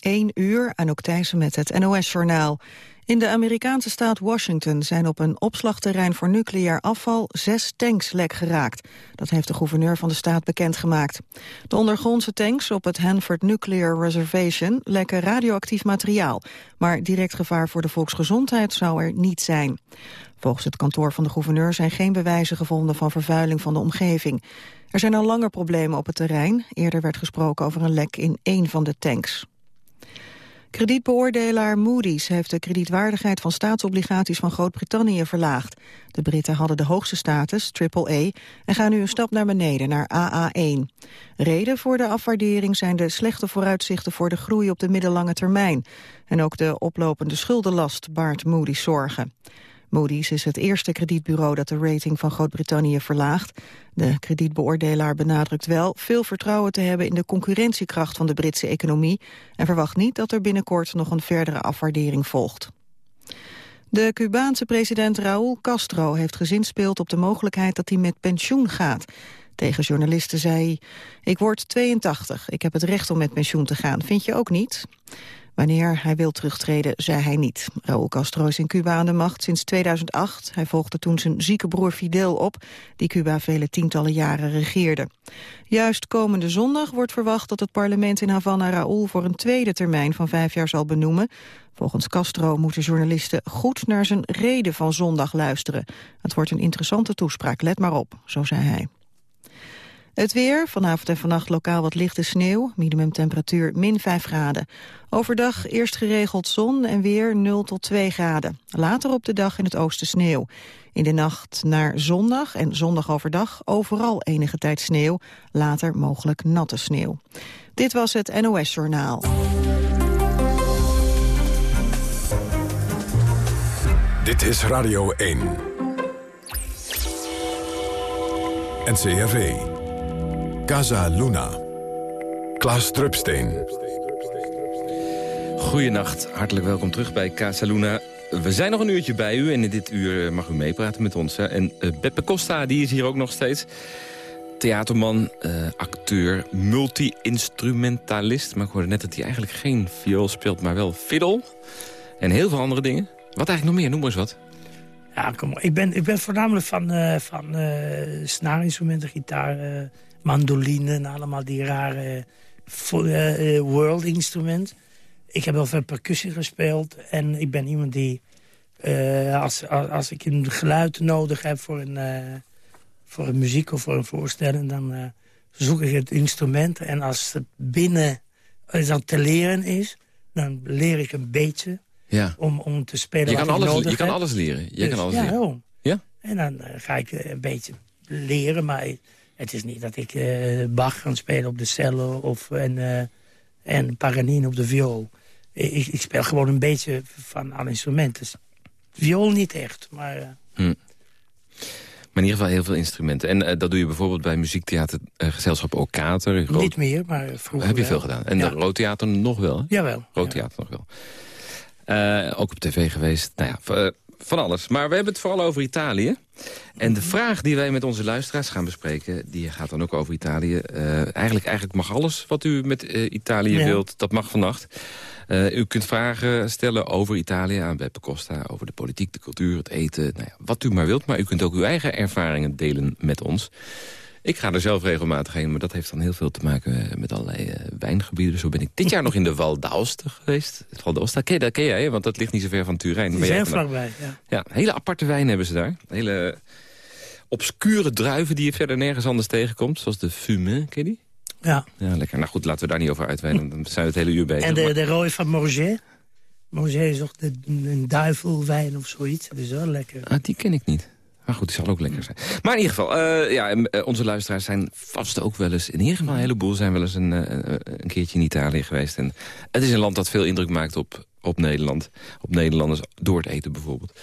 1 uur, Anouk Thijssen met het NOS-journaal. In de Amerikaanse staat Washington zijn op een opslagterrein voor nucleair afval zes tanks lek geraakt. Dat heeft de gouverneur van de staat bekendgemaakt. De ondergrondse tanks op het Hanford Nuclear Reservation lekken radioactief materiaal. Maar direct gevaar voor de volksgezondheid zou er niet zijn. Volgens het kantoor van de gouverneur zijn geen bewijzen gevonden van vervuiling van de omgeving. Er zijn al langer problemen op het terrein. Eerder werd gesproken over een lek in één van de tanks. Kredietbeoordelaar Moody's heeft de kredietwaardigheid van staatsobligaties van Groot-Brittannië verlaagd. De Britten hadden de hoogste status, AAA, en gaan nu een stap naar beneden, naar AA1. Reden voor de afwaardering zijn de slechte vooruitzichten voor de groei op de middellange termijn. En ook de oplopende schuldenlast baart Moody's zorgen. Moody's is het eerste kredietbureau dat de rating van Groot-Brittannië verlaagt. De kredietbeoordelaar benadrukt wel veel vertrouwen te hebben in de concurrentiekracht van de Britse economie en verwacht niet dat er binnenkort nog een verdere afwaardering volgt. De Cubaanse president Raúl Castro heeft gezinspeeld op de mogelijkheid dat hij met pensioen gaat. Tegen journalisten zei hij, ik word 82, ik heb het recht om met pensioen te gaan, vind je ook niet? Wanneer hij wil terugtreden, zei hij niet. Raúl Castro is in Cuba aan de macht sinds 2008. Hij volgde toen zijn zieke broer Fidel op, die Cuba vele tientallen jaren regeerde. Juist komende zondag wordt verwacht dat het parlement in Havana Raúl voor een tweede termijn van vijf jaar zal benoemen. Volgens Castro moeten journalisten goed naar zijn reden van zondag luisteren. Het wordt een interessante toespraak, let maar op, zo zei hij. Het weer, vanavond en vannacht lokaal wat lichte sneeuw, minimumtemperatuur min 5 graden. Overdag eerst geregeld zon en weer 0 tot 2 graden. Later op de dag in het oosten sneeuw. In de nacht naar zondag en zondag overdag overal enige tijd sneeuw. Later mogelijk natte sneeuw. Dit was het NOS Journaal. Dit is Radio 1. NCRV. Casa Luna. Klaas Drupsteen. Goedenacht, hartelijk welkom terug bij Casa Luna. We zijn nog een uurtje bij u en in dit uur eh, mag u meepraten met ons. Hè. En uh, Beppe Costa, die is hier ook nog steeds. Theaterman, uh, acteur, multi-instrumentalist. Maar ik hoorde net dat hij eigenlijk geen viool speelt, maar wel fiddle. En heel veel andere dingen. Wat eigenlijk nog meer? Noem maar eens wat. Ja, kom op. Ik ben, ik ben voornamelijk van, uh, van uh, snaarinstrumenten, gitaar, uh, mandoline... en allemaal die rare world instrumenten ik heb wel veel percussie gespeeld. En ik ben iemand die, uh, als, als, ik een geluid nodig heb voor een, uh, voor een muziek of voor een voorstelling... dan zoek ik het instrument. En als het binnen als dat te leren is, dan leer ik een beetje... Ja. Om, om te spelen je kan alles, nodig Je kan alles leren. Je dus, kan alles ja, leren. Ja? En dan ga ik een beetje leren, maar het is niet dat ik Bach ga spelen op de cello... of en, en Paganini op de viool ik, ik, speel gewoon een beetje van alle instrumenten. Viool niet echt, maar... Uh... Hm. Maar in ieder geval heel veel instrumenten. En uh, dat doe je bijvoorbeeld bij muziektheatergezelschap uh, Okater. Rood... Niet meer, maar vroeger Heb je veel gedaan. En ja. Roodtheater nog wel, hè? Jawel. Roodtheater ja. nog wel. Uh, ook op tv geweest. Nou ja, van alles. Maar we hebben het vooral over Italië. En de vraag die wij met onze luisteraars gaan bespreken... die gaat dan ook over Italië. eigenlijk, eigenlijk mag alles wat u met Italië ja. wilt, dat mag vannacht. Uh, u kunt vragen stellen over Italië aan Beppe Costa... over de politiek, de cultuur, het eten, nou ja, wat u maar wilt. Maar u kunt ook uw eigen ervaringen delen met ons. Ik ga er zelf regelmatig heen, maar dat heeft dan heel veel te maken met allerlei uh, wijngebieden. Zo ben ik dit jaar nog in de Val d'Aosta geweest. Het Val ken, dat ken jij, want dat ligt niet zo ver van Turijn. Die zijn vlakbij, ja. Ja, hele aparte wijn hebben ze daar. Hele obscure druiven die je verder nergens anders tegenkomt. Zoals de Fume, ken je die? Ja. Ja, lekker. Nou goed, laten we daar niet over uitweiden. Dan zijn we het hele uur bezig. En de, de rode van Morget? Morget is toch een duivelwijn of zoiets. Dat is wel lekker. Ah, die ken ik niet. Maar goed, die zal ook lekker zijn. Maar in ieder geval, uh, ja, uh, onze luisteraars zijn vast ook wel eens... in ieder geval een heleboel zijn wel eens een, uh, een keertje in Italië geweest. En het is een land dat veel indruk maakt op, op Nederland. Op Nederlanders, door het eten bijvoorbeeld.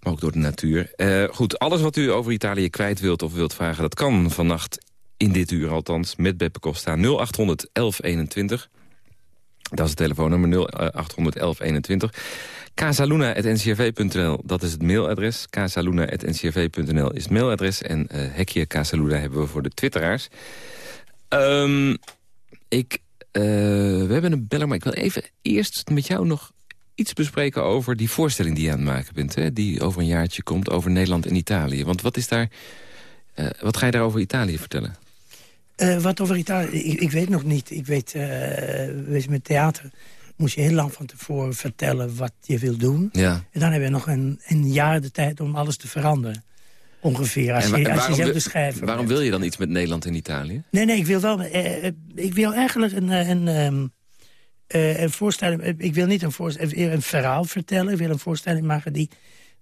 Maar ook door de natuur. goed, alles wat u over Italië kwijt wilt of wilt vragen... dat kan vannacht in dit uur althans, met Beppe Costa. 0800 1121. Dat is het telefoonnummer 0800 1121. Casaluna.ncrv.nl, dat is het mailadres. Casaluna.ncrv.nl is het mailadres. En uh, hekje Casaluna hebben we voor de twitteraars. Um, ik we hebben een beller, maar ik wil even eerst met jou nog iets bespreken over die voorstelling die je aan het maken bent. Hè? Die over een jaartje komt over Nederland en Italië. Want wat, is daar, uh, wat ga je daar over Italië vertellen? Wat over Italië? Ik, ik, weet nog niet. Ik weet, uh, weet met theater moest je heel lang van tevoren vertellen wat je wil doen. Ja. En dan heb je nog een, een jaar de tijd om alles te veranderen. Ongeveer, als je, als je zelf de schrijver Waarom wil je dan iets met Nederland en Italië? Nee, nee, ik wil wel... Uh, ik wil eigenlijk een... een um, uh, een voorstelling, ik wil niet een, voorstelling, een verhaal vertellen. Ik wil een voorstelling maken die,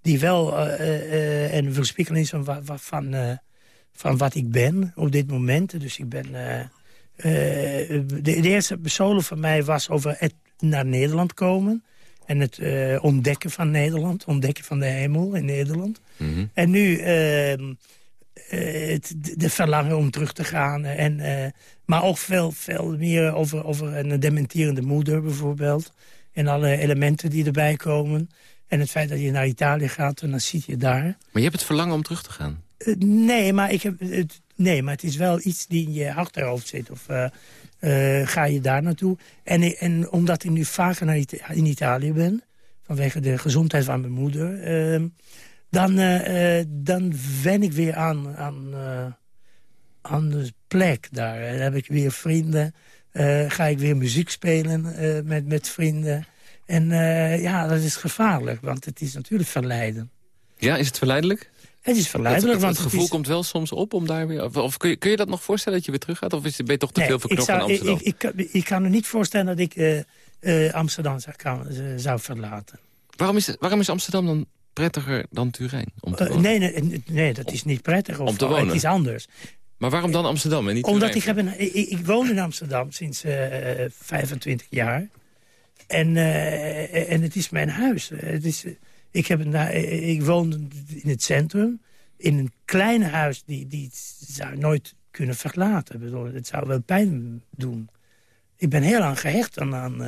die wel uh, een weerspiegeling is van, van, van wat ik ben op dit moment. Dus ik ben... de, de, eerste solo van mij was over het naar Nederland komen. En het ontdekken van Nederland. Ontdekken van de hemel in Nederland. Mm -hmm. En nu ehm, het, de verlangen om terug te gaan. En, uh, maar ook veel, veel meer over, over een dementerende moeder bijvoorbeeld. En alle elementen die erbij komen. En het feit dat je naar Italië gaat en dan zie je daar. Maar je hebt het verlangen om terug te gaan? Nee, maar ik heb, het, nee, maar het is wel iets die in je achterhoofd zit. Of uh, ga je daar naartoe? En, en omdat ik nu vaker naar in Italië ben... vanwege de gezondheid van mijn moeder... Ehm, dan, uh, dan wen ik weer aan, aan, aan de plek daar. Dan heb ik weer vrienden. Ga ik weer muziek spelen met, met vrienden. En ja, dat is gevaarlijk, want het is natuurlijk verleiden. Ja, is het verleidelijk? Het is verleidelijk. Het, want het gevoel het is... komt wel soms op om daar weer... Of kun je, kun je dat nog voorstellen dat je weer terug gaat? Of is, ben je toch te nee, veel verknocht aan Amsterdam? Ik, ik, ik, ik, kan me niet voorstellen dat ik Amsterdam zou, kan, zou verlaten. Waarom is, waarom is Amsterdam dan prettiger dan Turijn om te wonen? Uh, nee, nee, nee, dat is niet prettig. Of, om te wonen? Het is anders. Maar waarom dan Amsterdam en niet Omdat Turijn? ik, heb een, ik, ik, woon in Amsterdam sinds uh, 25 jaar. En, en het is mijn huis. Het is, ik, heb een, ik woon in het centrum. In een klein huis die, die zou nooit kunnen verlaten. Bedoel, het zou wel pijn doen. Ik ben heel lang gehecht aan, aan,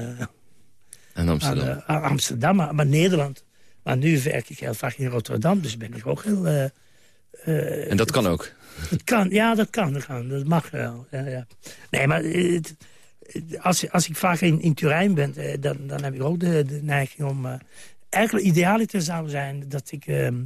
aan Amsterdam. Aan, aan Amsterdam, maar, maar Nederland... Maar nu werk ik heel vaak in Rotterdam, dus ben ik ook heel... Uh, en dat kan ook? Het kan, ja, dat kan. Dat, kan, dat mag wel. Ja, ja. Nee, maar het, als, als ik vaak in, in Turijn ben, dan, dan heb ik ook de, de neiging om... Eigenlijk idealiter zou zijn dat ik ehm,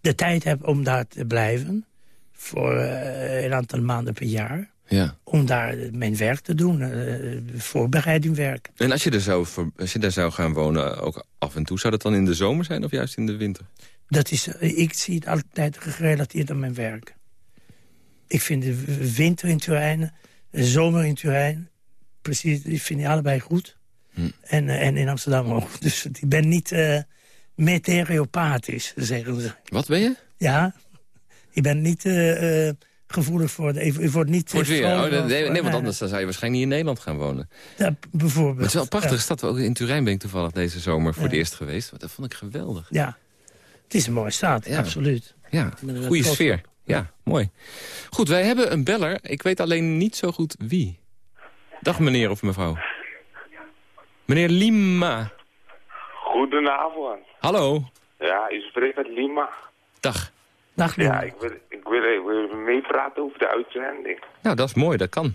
de tijd heb om daar te blijven. Voor een aantal maanden per jaar. Ja. Om daar mijn werk te doen, uh, voorbereidingwerk. En als je, er zou, als je daar zou gaan wonen, ook af en toe... zou dat dan in de zomer zijn of juist in de winter? Dat is, ik zie het altijd gerelateerd aan mijn werk. Ik vind de winter in Turijn, de zomer in Turijn... precies, ik vind die allebei goed. Hm. En, en in Amsterdam ook. Dus ik ben niet uh, meteoropathisch, zeggen ze. Wat ben je? Ja, ik ben niet... Uh, gevoelig voor. De, niet voor het weer. Oh, nee, nee, nee, want anders dan zou je waarschijnlijk niet in Nederland gaan wonen. Ja, bijvoorbeeld. Maar het is wel een prachtige ja. stad. Ook in Turijn ben ik toevallig deze zomer voor ja. het eerst geweest. Dat vond ik geweldig. Ja, het is een mooie stad, ja. absoluut. Ja, goede sfeer. Op. Ja, mooi. Goed, wij hebben een beller. Ik weet alleen niet zo goed wie. Dag meneer of mevrouw. Meneer Lima. Goedenavond. Hallo. Ja, u spreekt met Lima. Dag. Dag Lima. Ja, ik wil, ik wil even meepraten over de uitzending. Nou, dat is mooi, dat kan.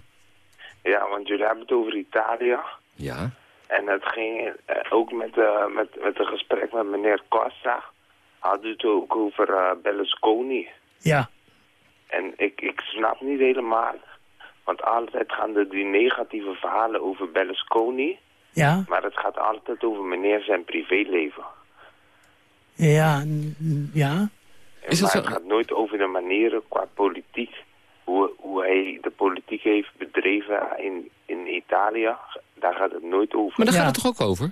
Ja, want jullie hebben het over Italië. Ja. En het ging uh, ook met, uh, met, met een gesprek met meneer Costa. Had u het ook over uh, Berlusconi. Ja. En ik, ik snap niet helemaal. Want altijd gaan er die negatieve verhalen over Berlusconi. Ja. Maar het gaat altijd over meneer zijn privéleven. Ja, ja. Is maar zo? het gaat nooit over de manieren qua politiek. Hoe, hoe hij de politiek heeft bedreven in, in Italië. Daar gaat het nooit over. Maar daar Ja. gaat het toch ook over?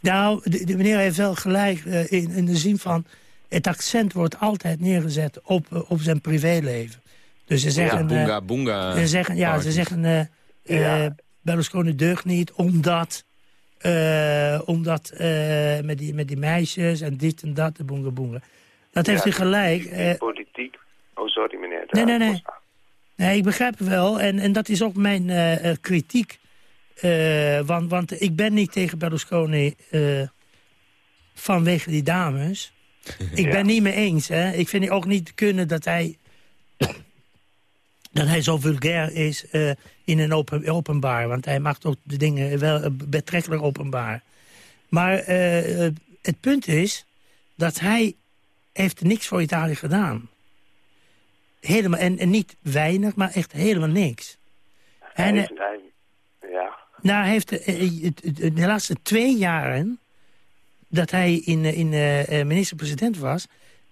Nou, de, de meneer heeft wel gelijk eh, in, in de zin van... het accent wordt altijd neergezet op, eh, op zijn privéleven. Dus ze zeggen... eh, boonga, boonga. ze zeggen ja, ze zeggen... eh Ja. eh, Berlusconi deugt niet omdat... eh, omdat eh, met, die, met die meisjes en dit en dat, de boonga boonga. Dat heeft Ja, hij gelijk. die- eh, die politiek. Oh, sorry meneer. Nee, nee, nee. Nee, ik begrijp het wel. En, en dat is ook mijn kritiek. Eh, want, want ik ben niet tegen Berlusconi eh, vanwege die dames. Ik Ja. ben niet mee eens. Hè. Ik vind het ook niet kunnen dat hij dat hij zo vulgair is uh, in een open, openbaar. Want hij maakt ook de dingen wel betrekkelijk openbaar. Maar uh, het punt is dat hij heeft niks voor Italië gedaan. Helemaal, en, en niet weinig, maar echt helemaal niks. Hij En, heeft, hij, ja. nou, hij heeft eh, eh, de laatste twee jaren dat hij in, eh, in eh, eh, minister-president was...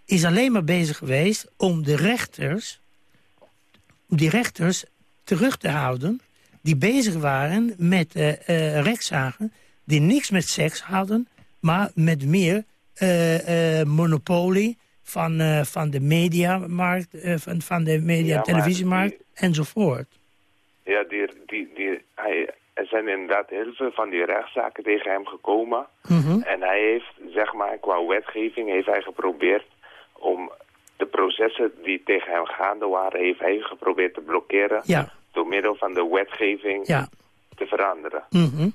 is alleen maar bezig geweest om de rechters, die rechters terug te houden... die bezig waren met eh, eh, rechtszaken die niks met seks hadden... maar met meer eh, monopolie van, van de mediamarkt, van, van de media- Ja, enzovoort. Ja, die, die, die, hij, er zijn inderdaad heel veel van die rechtszaken tegen hem gekomen. Mhm. En hij heeft, zeg maar, qua wetgeving heeft hij geprobeerd om de processen die tegen hem gaande waren, heeft hij geprobeerd te blokkeren Ja, door middel van de wetgeving ja. te veranderen. Mhm.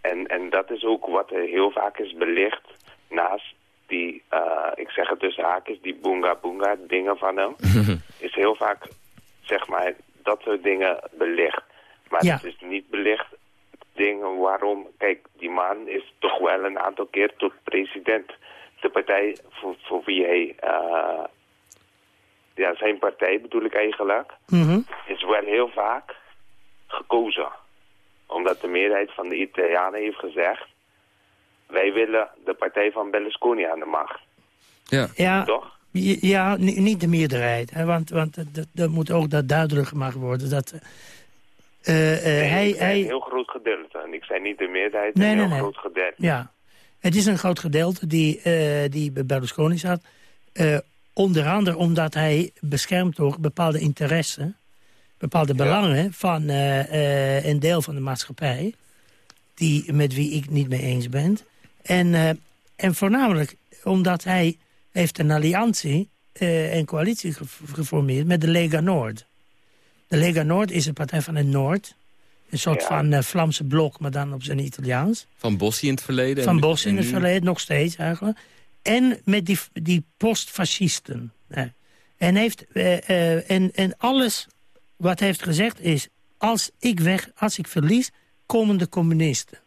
En, en dat is ook wat er heel vaak is belicht naast die, eh, ik zeg het tussen haakjes, die boonga boonga dingen van hem. is heel vaak, zeg maar, dat soort dingen belicht. Maar Ja. het is niet belicht dingen waarom, kijk, die man is toch wel een aantal keer tot president. De partij voor, voor wie hij, eh, ja, zijn partij bedoel ik eigenlijk, Mhm. is wel heel vaak gekozen. Omdat de meerderheid van de Italianen heeft gezegd... wij willen de partij van Berlusconi aan de macht. Ja. Ja, Toch? ja ni- niet de meerderheid. Hè, want want dat- dat- moet ook dat duidelijk gemaakt worden. Dat, eh, eh, Nee, hij, hij, een heel groot gedeelte. En ik zei niet de meerderheid, Nee, een nee, heel nee. groot gedeelte. ja, het is een groot gedeelte die, eh, die bij Berlusconi zat. Onder andere omdat hij beschermt door bepaalde interessen... bepaalde belangen van eh, eh, een deel van de maatschappij... Die, met wie ik niet mee eens ben. En, eh, en voornamelijk omdat hij heeft een alliantie eh en coalitie ge- geformeerd met de Lega Noord. De Lega Noord is een partij van het Noord. Een soort Ja. van eh, Vlaamse blok, maar dan op zijn Italiaans. Van Bossi in het verleden. Van en- Bos in het verleden, nog steeds eigenlijk. En met die, die postfascisten. En, heeft, eh, eh, en, en alles wat hij heeft gezegd is... als ik weg, als ik verlies, komen de communisten.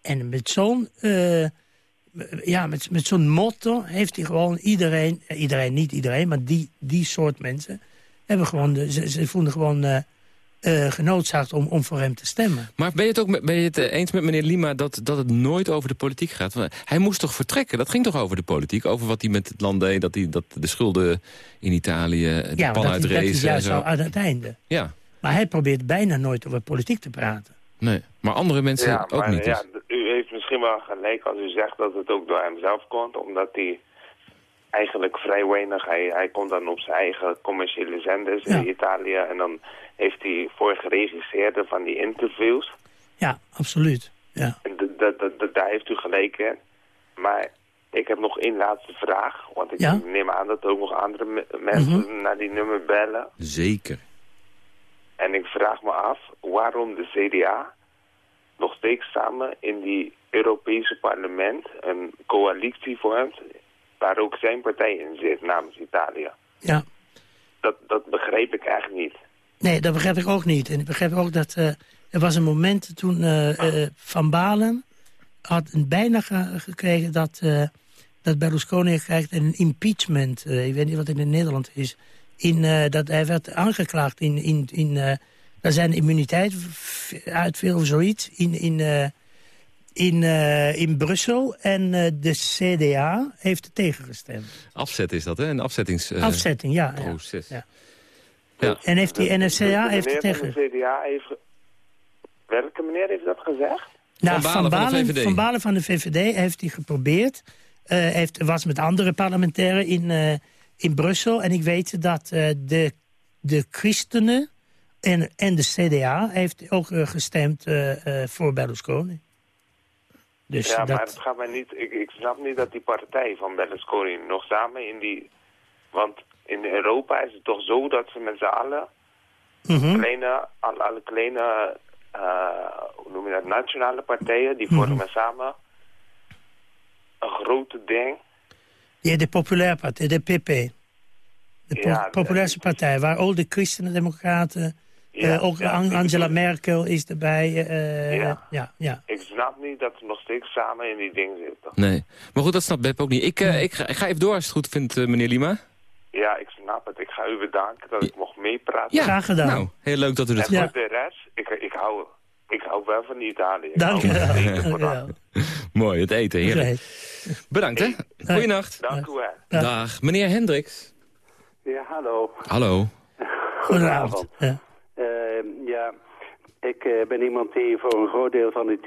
En met zo'n eh, ja, met, met zo'n motto heeft hij gewoon iedereen... iedereen, niet iedereen, maar die, die soort mensen... hebben gewoon ze, ze gewoon eh, genoodzaakt om, om voor hem te stemmen. Maar ben je het ook met- ben je het eh, eens met meneer Lima dat, dat het nooit over de politiek gaat? Want Hij moest toch vertrekken? Dat ging toch over de politiek? Over wat hij met het land deed? Dat, hij, dat de schulden in Italië, de ja, pan maar dat, dat is uitrezen en juist zo? al aan het einde. Ja, Maar hij probeert bijna nooit over politiek te praten. nee. Maar andere mensen Ja, ook maar niet. ja, dus. d- u heeft misschien wel gelijk als u zegt dat het ook door hemzelf komt. Omdat hij eigenlijk vrij weinig... Hij, hij komt dan op zijn eigen commerciële zenders Ja. in Italië. En dan heeft hij voor geregisseerde van die interviews. Ja, absoluut. Ja. Daar heeft u gelijk in. Maar ik heb nog één laatste vraag. Want ik Ja? neem aan dat ook nog andere me- mensen Mhm. naar die nummer bellen. Zeker. En ik vraag me af waarom de CDA nog steeds samen in die Europese parlement een coalitie vormt... waar ook zijn partij in zit namens Italië. ja. Dat, dat begreep ik eigenlijk niet. Nee, dat begrijp ik ook niet. En ik begrijp ook dat eh, er was een moment toen eh, eh, Van Balen had een bijna ge- gekregen dat, dat Berlusconi krijgt een impeachment. ik weet niet wat het in Nederland is. In, dat hij werd aangeklaagd in, in, in dat zijn immuniteit uitviel of zoiets in, in, in, eh, in Brussel. En eh, de CDA heeft er tegengestemd. Afzet is dat, hè? Een afzettingsproces. Afzetting, ja. ja. ja. Ja. En heeft die NSCA De heeft er tegen... de CDA heeft... Welke meneer heeft dat gezegd? Nou, Van Balen van de VVD. Van Balen van de VVD heeft hij geprobeerd. eh heeft, was met andere parlementairen in, eh, in Brussel. En ik weet dat eh, de, de christenen en, en de CDA heeft ook eh, gestemd eh, eh, voor Berlusconi. Dus ja, dat, maar het gaat mij niet... Ik, ik snap niet dat die partij van Berlusconi nog samen in die... Want in Europa is het toch zo dat ze met z'n allen... Mhm. kleine, alle, alle kleine, eh, hoe noem je dat, nationale partijen, die Mhm. vormen samen een grote ding. Ja, de Populaire Partij, de PP. De po- Ja, dat populairste partij, waar ook de Christenen-Democraten... Ja, eh, ook ja, An- ik Angela Merkel is erbij. eh, Ja. ja, ja. Ik snap niet dat ze nog steeds samen in die ding zitten. Nee. Maar goed, dat snapt Beb ook niet. Ik, eh, ik, ga, ik ga even door als je het goed vindt, eh, meneer Lima. Ja, ik snap het. Ik ga u bedanken dat ik mocht meepraten. Ja, Graag gedaan. Nou, heel leuk dat u dat En Ja. voor de rest, ik, ik, hou, ik hou wel van Italië. Ik Dank hou je. Mooi, het eten, heerlijk. Bedankt, hè. Goeienacht. Dank u wel. Dag. Meneer Hendricks. Ja, hallo. Hallo. Goedenavond. Ja. Eh, ja, ik eh, ben iemand die voor een groot deel van het,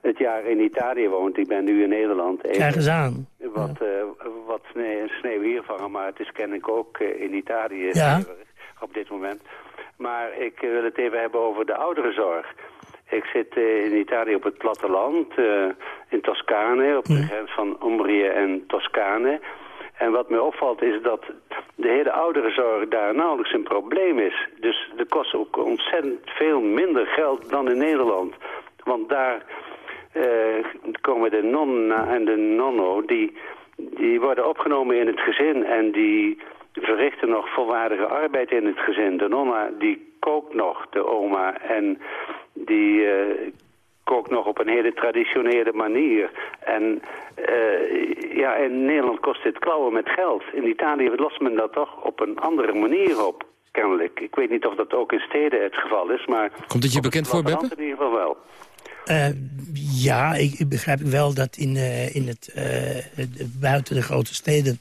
het jaar in Italië woont. Ik ben nu in Nederland. Even Krijg eens aan. Wat, eh, wat sneeuw, sneeuw hier vangen, maar het is kennelijk ook eh, in Italië Ja. op dit moment. Maar ik wil het even hebben over de ouderenzorg. Ik zit in Italië op het platteland, in Toscane, op de grens van Umbrië en Toscane. En wat mij opvalt is dat de hele ouderenzorg daar nauwelijks een probleem is. Dus er kost ook ontzettend veel minder geld dan in Nederland. Want daar eh, komen de nonna en de nonno, die, die worden opgenomen in het gezin en die verrichten nog volwaardige arbeid in het gezin. De nonna die kookt nog, de oma, en die eh, kookt nog op een hele traditionele manier. En eh, ja, in Nederland kost dit klauwen met geld. In Italië lost men dat toch op een andere manier op, kennelijk. Ik weet niet of dat ook in steden het geval is, maar... Komt het je bekend voor, Beppe? In ieder geval wel. Eh, ja, ik, ik begrijp wel dat in, eh, in het, eh, buiten de grote steden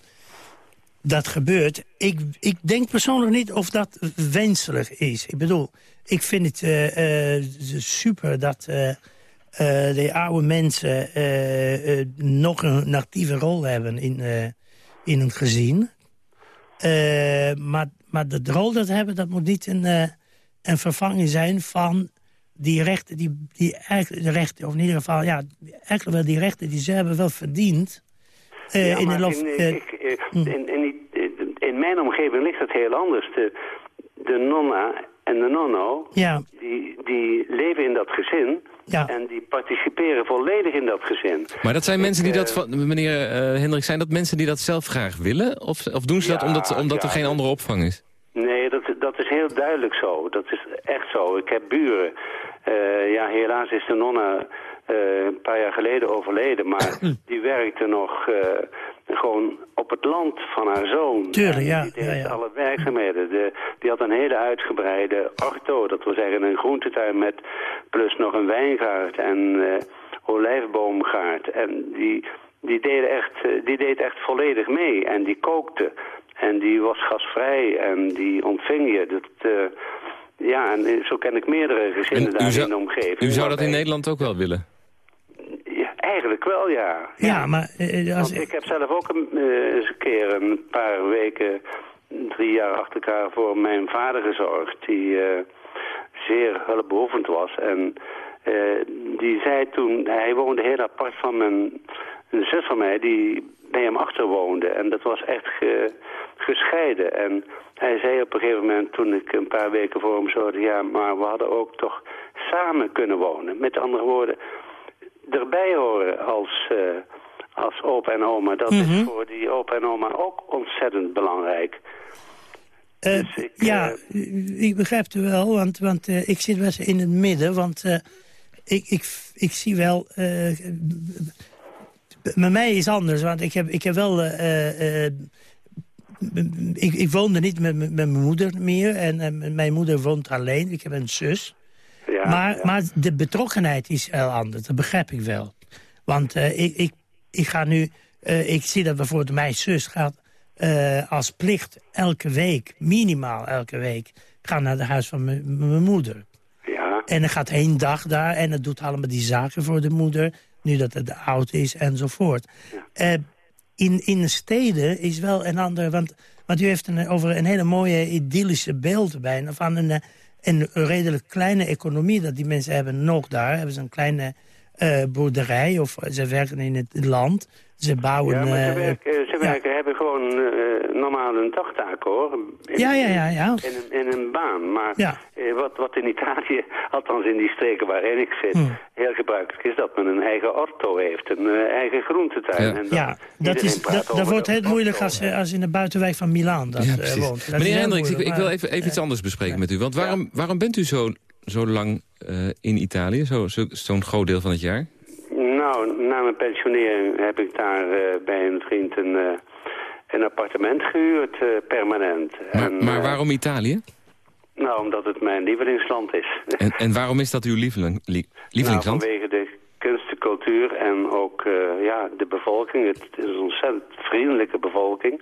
dat gebeurt. Ik, ik denk persoonlijk niet of dat wenselijk is. Ik bedoel, ik vind het eh, eh, super dat de oude mensen eh, eh, nog een actieve rol hebben in, eh, in een gezin. Eh, maar, maar de rol dat hebben, dat moet niet een, eh, een vervanging zijn van die rechten, die, die eigenlijk de rechten, of in ieder geval, ja, eigenlijk wel die rechten die ze hebben wel verdiend. eh, Ja, in, de lof, in, eh, ik- eh, in, in, die- in mijn omgeving ligt het heel anders. De, de nonna en de nonno, ja, die, die leven in dat gezin... Ja. en die participeren volledig in dat gezin. Maar dat zijn mensen die dat, eh, van, meneer eh Hendricks, zijn dat mensen die dat zelf graag willen? Of, of doen ze dat omdat, omdat er geen andere opvang is? Nee, dat, dat is heel duidelijk zo. Dat is echt zo. Ik heb buren. Eh, ja, helaas is de nonna eh, een paar jaar geleden overleden. Maar die werkte nog eh, gewoon op het land van haar zoon. Tuurlijk, ja, Die deed ja, ja. alle werkzaamheden. De, die had een hele uitgebreide orto. Dat wil zeggen een groentetuin met plus nog een wijngaard en eh, olijfboomgaard. En die, die, deed echt, die deed echt volledig mee. En die kookte. En die was gasvrij en die ontving je. Dat, eh, ja, en zo ken ik meerdere gezinnen En daar zou, in de omgeving. u zou dat in Nederland ook wel willen? Eigenlijk wel, ja. ja, maar eh, als, Want ik heb zelf ook een, eh, eens een keer een paar weken, drie jaar achter elkaar voor mijn vader gezorgd. Die eh, zeer hulpbehoevend was. En eh, die zei toen, hij woonde heel apart van mijn een zus van mij die bij hem achter woonde. En dat was echt ge- gescheiden. En hij zei op een gegeven moment, toen ik een paar weken voor hem zorgde... ja, maar we hadden ook toch samen kunnen wonen. Met andere woorden, erbij horen als, eh, als opa en oma. Dat Mhm. is voor die opa en oma ook ontzettend belangrijk. Eh, Dus ik, ja, eh, ik begrijp het wel, want, want ik zit best in het midden. Want ik, ik, ik zie wel... bij mij is anders, want ik heb, ik heb wel... ik, ik woonde niet met, met mijn moeder meer. En eh, mijn moeder woont alleen. Ik heb een zus. Ja, maar, ja. maar de betrokkenheid is heel anders. Dat begrijp ik wel. Want eh, ik, ik, ik ga nu... eh, ik zie dat bijvoorbeeld mijn zus gaat eh, als plicht elke week, minimaal elke week... gaan naar het huis van mijn- moeder. ja. En dan gaat één dag daar en het doet allemaal die zaken voor de moeder... nu dat het oud is enzovoort. Eh, in, in de steden is wel een ander... Want, want u heeft een, over een hele mooie idyllische beeld bijna... van een, eh, een redelijk kleine economie dat die mensen hebben nog daar. Hebben ze een kleine eh, boerderij of ze werken in het land. Ze bouwen... Ja, maar ze eh, werken, ze ja. werken hebben gewoon eh, normaal een dagtaak, hoor. In, Ja, ja, ja, ja. In een, in een baan. Maar Ja. eh, wat, wat in Italië, althans in die streken waarin ik zit, Hmm. heel gebruikelijk is dat men een eigen orto heeft. Een eigen groentetuin. Ja. En Ja, dat, is, dat, wordt heel moeilijk als, als in de buitenwijk van Milaan dat eh, woont. Dat Meneer Hendricks, ik, wil even, even iets anders bespreken met u. Want waarom, waarom bent u zo, zo lang eh, in Italië, zo'n zo, zo'n groot deel van het jaar? Nou, na mijn pensionering heb ik daar eh, bij een vriend een, eh, een appartement gehuurd, eh, permanent. Maar, En, maar waarom Italië? Nou, omdat het mijn lievelingsland is. En, en waarom is dat uw lieveling, lie- Nou, lievelingsland? vanwege de kunst, de cultuur en ook ja, de bevolking. Het is een ontzettend vriendelijke bevolking.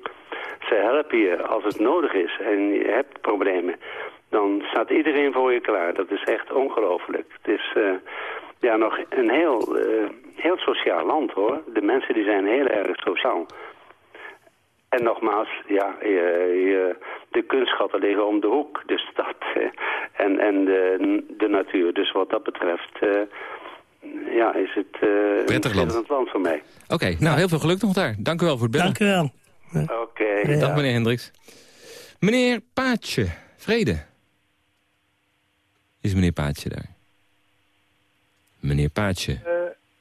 Ze helpen je als het nodig is en je hebt problemen. Dan staat iedereen voor je klaar. Dat is echt ongelooflijk. Het is ja, nog een heel, eh, heel sociaal land hoor. De mensen die zijn heel erg sociaal. En nogmaals, ja, je, je- de kunstschatten liggen om de hoek. De stad eh, en, en de, de natuur. Dus wat dat betreft eh, ja, is het eh een Prettig land. voor mij. Oké, nou heel veel geluk nog daar. Dank u wel voor het bellen. Dank u wel. Oké. Ja. Dag meneer Hendricks. Meneer Paatje, vrede. Is meneer Paatje daar? Meneer Paatje. Eh,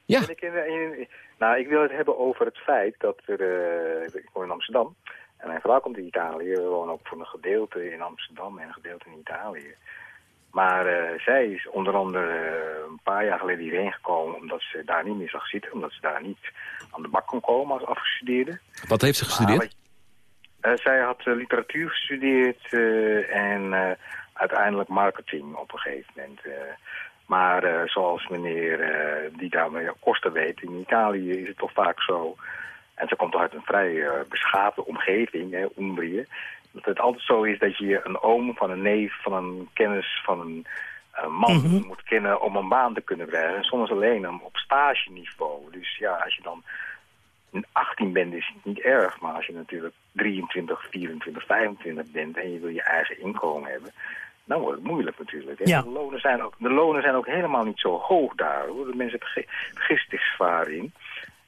Ja, ben ik in, in- nou, ik wil het hebben over het feit dat er... eh, ik woon in Amsterdam. En mijn vrouw komt in Italië. We wonen ook voor een gedeelte in Amsterdam en een gedeelte in Italië. Maar eh, zij is onder andere een paar jaar geleden hierheen gekomen... omdat ze daar niet meer zag zitten. Omdat ze daar niet aan de bak kon komen als afgestudeerde. wat heeft ze gestudeerd? Maar zij had literatuur gestudeerd en uiteindelijk marketing op een gegeven moment. Maar eh, zoals meneer eh, die daarmee kosten weet, in Italië is het toch vaak zo... en ze komt toch uit een vrij eh, beschaafde omgeving, hè, Umbrië... dat het altijd zo is dat je een oom van een neef, van een kennis, van een... man Mhm. moet kennen om een baan te kunnen krijgen. En soms alleen op stageniveau. Dus ja, als je dan 18 bent is het niet erg, maar als je natuurlijk 23, 24, 25 bent en je wil je eigen inkomen hebben, dan wordt het moeilijk natuurlijk. Ja. De, lonen zijn ook, de lonen zijn ook helemaal niet zo hoog daar. Hoor. De mensen vergissen zich zwaar in.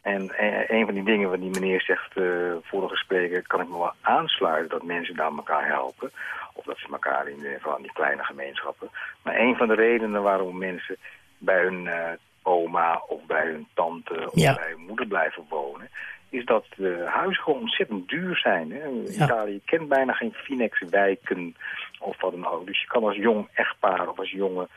En eh, een van die dingen wat die meneer zegt, eh vorige spreker, kan ik me wel aansluiten dat mensen daar elkaar helpen. Of dat ze elkaar in de, vooral in die kleine gemeenschappen. Maar een van de redenen waarom mensen bij hun eh, oma of bij hun tante of Ja. bij hun moeder blijven wonen, is dat de huizen gewoon ontzettend duur zijn. Hè? Italië kent bijna geen Finex-wijken of wat dan ook. Dus je kan als jong echtpaar of als jonge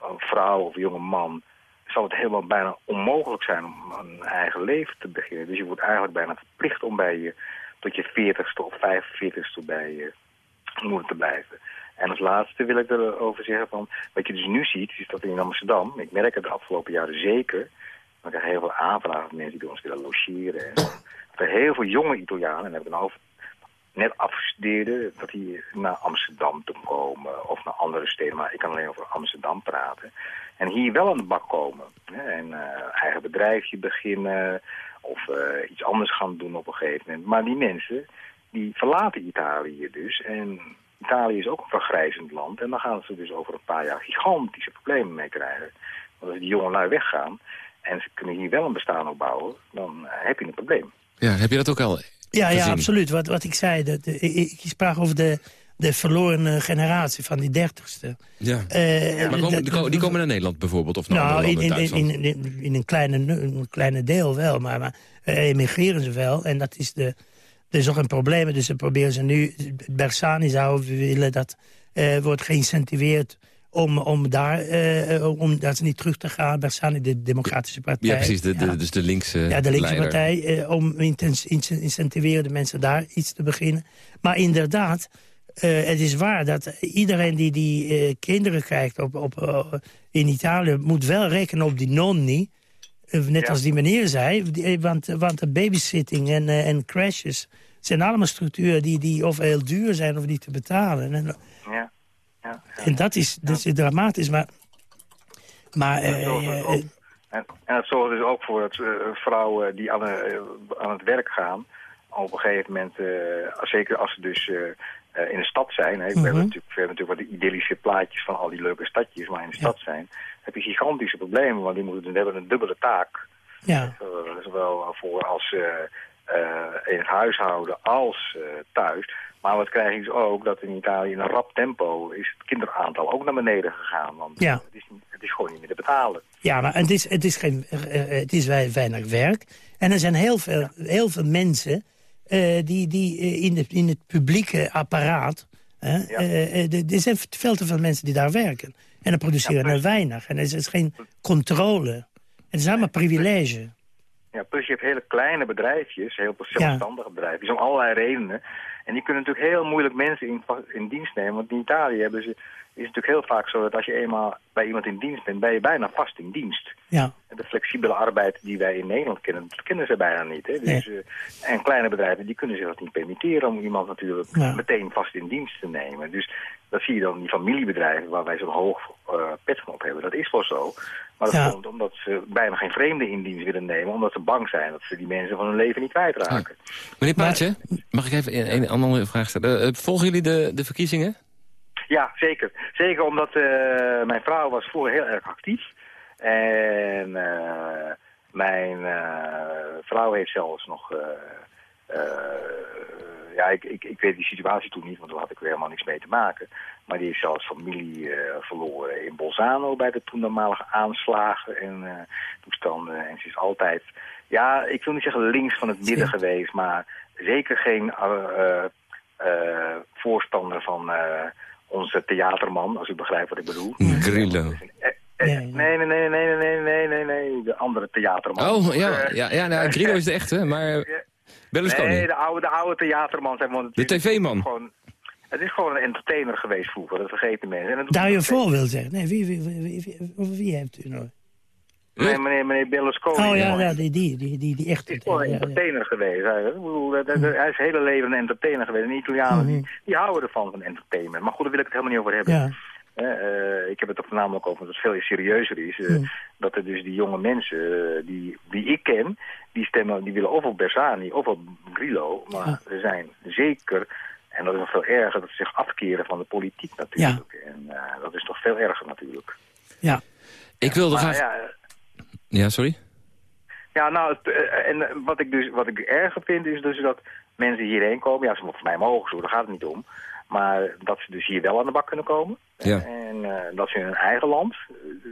eh, vrouw of jonge man zal het helemaal bijna onmogelijk zijn om een eigen leven te beginnen. Dus je wordt eigenlijk bijna verplicht om bij je tot je 40ste of 45ste bij je moeder te blijven. En als laatste wil ik erover zeggen van, wat je dus nu ziet, is dat in Amsterdam, ik merk het de afgelopen jaren zeker, we krijgen heel veel aanvragen van mensen die ons willen logeren. En dat heel veel jonge Italianen, en dan hebben we het over net afgestudeerden, dat die naar Amsterdam toe komen of naar andere steden. Maar ik kan alleen over Amsterdam praten. En hier wel aan de bak komen. Hè, en eh, eigen bedrijfje beginnen of eh, iets anders gaan doen op een gegeven moment. Maar die mensen, die verlaten Italië dus. En Italië is ook een vergrijzend land. En dan gaan ze dus over een paar jaar gigantische problemen mee krijgen. Want als die jongelui weggaan en ze kunnen hier wel een bestaan opbouwen, dan eh, heb je een probleem. Ja, heb je dat ook al Ja, ja absoluut. Wat, wat ik zei, de, de- ik, sprak over de, de verloren generatie van die dertigste. Ja. Eh, Maar komen, dat- die, ko- die komen naar Nederland bijvoorbeeld? Of naar nou, in, in, in, in, in een, kleine, een kleine deel wel, maar, maar eh, emigreren ze wel. En dat is, de, dat is ook een probleem. Dus ze proberen ze nu... Bersani zou willen dat eh wordt geïncentiveerd om, om daar, eh, om dat ze niet terug te gaan. Bersani, de Democratische Partij. Ja, precies. De, de, Ja. Dus de linkse Ja, de linkse leider. partij, eh, om intens- incentiveren de mensen daar iets te beginnen. Maar inderdaad, eh, het is waar dat iedereen die, die eh, kinderen krijgt op, op, eh, in Italië... moet wel rekenen op die nonni. Net Ja. als die meneer zei. Die- want, want de babysitting en, en crashes zijn allemaal structuren... Die, die of heel duur zijn of niet te betalen. En, Ja. Ja, ja. en dat is, dat is dramatisch, maar... Maar Dat eh, zorgt dus eh, ook- en, en het zorgt dus ook voor dat eh, vrouwen die aan, eh, aan het werk gaan... op een gegeven moment, eh, zeker als ze dus eh, in de stad zijn. Hè. we, hebben natuurlijk, we hebben natuurlijk wat idyllische plaatjes van al die leuke stadjes, maar in de stad zijn heb je gigantische problemen, want die moeten, hebben een dubbele taak. Ja. Zowel voor als in het huishouden als thuis. Maar wat krijg je dus ook, dat in Italië in een rap tempo is het kinderaantal ook naar beneden gegaan. Want ja. het, is, het is gewoon niet meer te betalen. Ja, maar het is, het is, geen, het is weinig werk. En er zijn heel veel, heel veel mensen uh, die, die in, de, in het publieke apparaat... Uh, er zijn veel te veel mensen die daar werken. En dan produceren er weinig. En er is, is geen controle. Het is allemaal privilege. Ja, plus je hebt hele kleine bedrijfjes, heel zelfstandige ja. bedrijfjes, om allerlei redenen. En die kunnen natuurlijk heel moeilijk mensen in, in dienst nemen. Want in Italië hebben ze, is het natuurlijk heel vaak zo dat als je eenmaal bij iemand in dienst bent, ben je bijna vast in dienst. Ja. En de flexibele arbeid die wij in Nederland kennen, dat kennen ze bijna niet. Hè? Dus, nee. uh, en kleine bedrijven die kunnen zich dat niet permitteren om iemand natuurlijk ja. meteen vast in dienst te nemen. Dus dat zie je dan in die familiebedrijven waar wij zo'n hoog uh, pet van op hebben. Dat is wel zo. Maar dat Ja. komt omdat ze bijna geen vreemden in dienst willen nemen. Omdat ze bang zijn dat ze die mensen van hun leven niet kwijtraken. Meneer Paatje, mag ik even een, een andere vraag stellen? Uh, volgen jullie de, de verkiezingen? Ja, zeker. Zeker omdat uh, mijn vrouw was vroeger heel erg actief. En uh, mijn vrouw heeft zelfs nog... ja, ik, ik, ik weet die situatie toen niet, want daar had ik weer helemaal niks mee te maken. Maar die heeft zelfs familie uh, verloren in Bolzano bij de toenmalige aanslagen en uh, toestanden. En ze is altijd, ja, ik wil niet zeggen links van het midden ja. geweest, maar zeker geen uh, voorstander van onze theaterman, als u begrijpt wat ik bedoel. Grillo. Nee, nee, nee, nee, nee, nee, nee, nee, nee, de andere theaterman. Oh, ja, ja, ja nou, Grillo is de echte, maar Berlusconi. Nee, de oude, de oude theaterman. Zeg maar, de tv-man. Het is gewoon een entertainer geweest vroeger, dat vergeten mensen. En Daar je voor wil zeggen. Nee, wie, wie, wie, wie, hebt u nou? Nee, meneer, meneer Berlusconi. Oh ja, ja die, die, die, die, die echte. Hij is gewoon een entertainer ja, geweest. Hij, ik bedoel, hij is zijn hele leven een entertainer geweest. En de Italianen, mm -hmm. die, die houden ervan, van entertainment. Maar goed, daar wil ik het helemaal niet over hebben. Ja. Uh, ik heb het er voornamelijk over dat het veel serieuzer is. Uh, mm. Dat er dus die jonge mensen uh, die, die ik ken, die stemmen, die willen of op Bersani of op Grillo. Maar ja. er zijn zeker en dat is nog veel erger, dat ze zich afkeren van de politiek natuurlijk. Ja. En uh, dat is toch veel erger natuurlijk. Ja. Ik wilde graag... Ja, sorry? Ja, nou, het, uh, en wat ik dus wat ik erger vind is dus dat mensen hierheen komen. Ja, ze moeten voor mij mogen zo, daar gaat het niet om. Maar dat ze dus hier wel aan de bak kunnen komen. Ja. En uh, dat ze in hun eigen land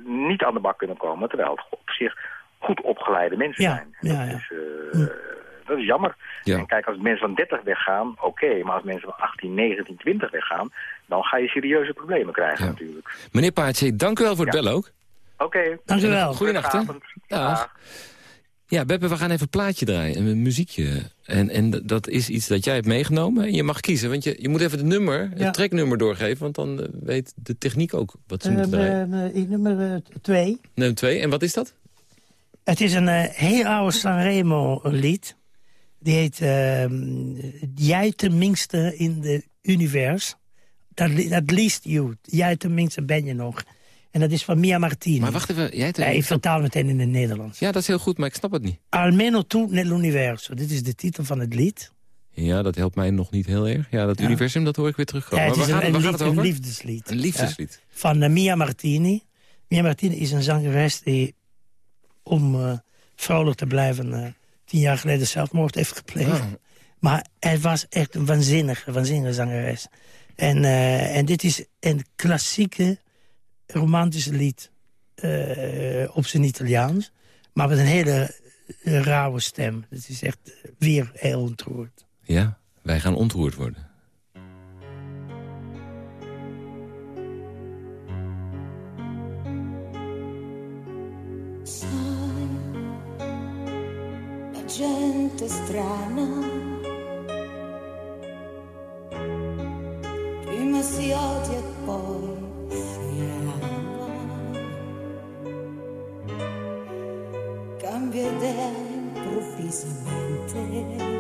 niet aan de bak kunnen komen. Terwijl het op zich goed opgeleide mensen ja. zijn. Ja, dat, ja. Is, uh, dat is jammer. Ja. En kijk, als mensen van 30 weggaan, oké. Okay, maar als mensen van 18, 19, 20 weggaan... dan ga je serieuze problemen krijgen ja. natuurlijk. Meneer Paatje, dank u wel voor het bellen ook. Oké. Okay. Dank u wel. Goedenacht, hè. Dag. Ja, Beppe, we gaan even een plaatje draaien, een muziekje. En, en dat is iets dat jij hebt meegenomen. En je mag kiezen, want je, je moet even het nummer, het Ja. treknummer doorgeven... want dan uh, weet de techniek ook wat ze Uh, moeten draaien. uh, nummer uh, twee. Nummer twee, en wat is dat? Het is een uh, heel oude Sanremo lied. Die heet uh, Jij tenminste in de univers. Dat, dat least you. Jij tenminste ben je nog. En dat is van Mia Martini. Maar wacht even, jij... Ik vertaal meteen in het Nederlands. Ja, dat is heel goed, maar ik snap het niet. Almeno tu nell'universo. Dit is de titel van het lied. Ja, dat helpt mij nog niet heel erg. Ja, dat ja. universum, dat hoor ik weer terugkomen. Ja, het is maar een, lied, liefdeslied. Een liefdeslied. Ja, van uh, Mia Martini. Mia Martini is een zangeres die, om uh, vrolijk te blijven... Uh, tien jaar geleden zelfmoord heeft gepleegd. Oh. Maar het was echt een waanzinnige, waanzinnige zangeres. En, en dit is een klassieke romantische lied uh, op zijn Italiaans. Maar met een hele uh, rauwe stem. Het is echt weer heel ontroerd. Ja, wij gaan ontroerd worden. gente strana prima si odia e poi vive improvvisamente.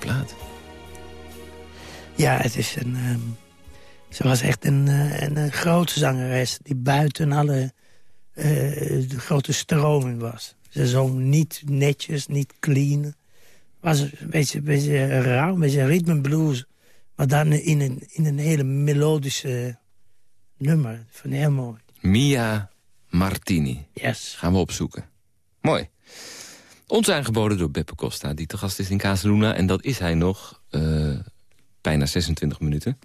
Plaat. Ja, het is een... ehm, ze was echt een, eh, een, een grote zangeres die buiten alle eh, de grote stroming was. Ze zong niet netjes, niet clean. Was een beetje, een beetje rauw, een beetje rhythm and blues. Maar dan in een, in een hele melodische nummer. Ik vond het heel mooi. Mia Martini. Yes. Gaan we opzoeken. Mooi. Ons aangeboden door Beppe Costa, die te gast is in Casaluna. En dat is hij nog eh, bijna 26 minuten.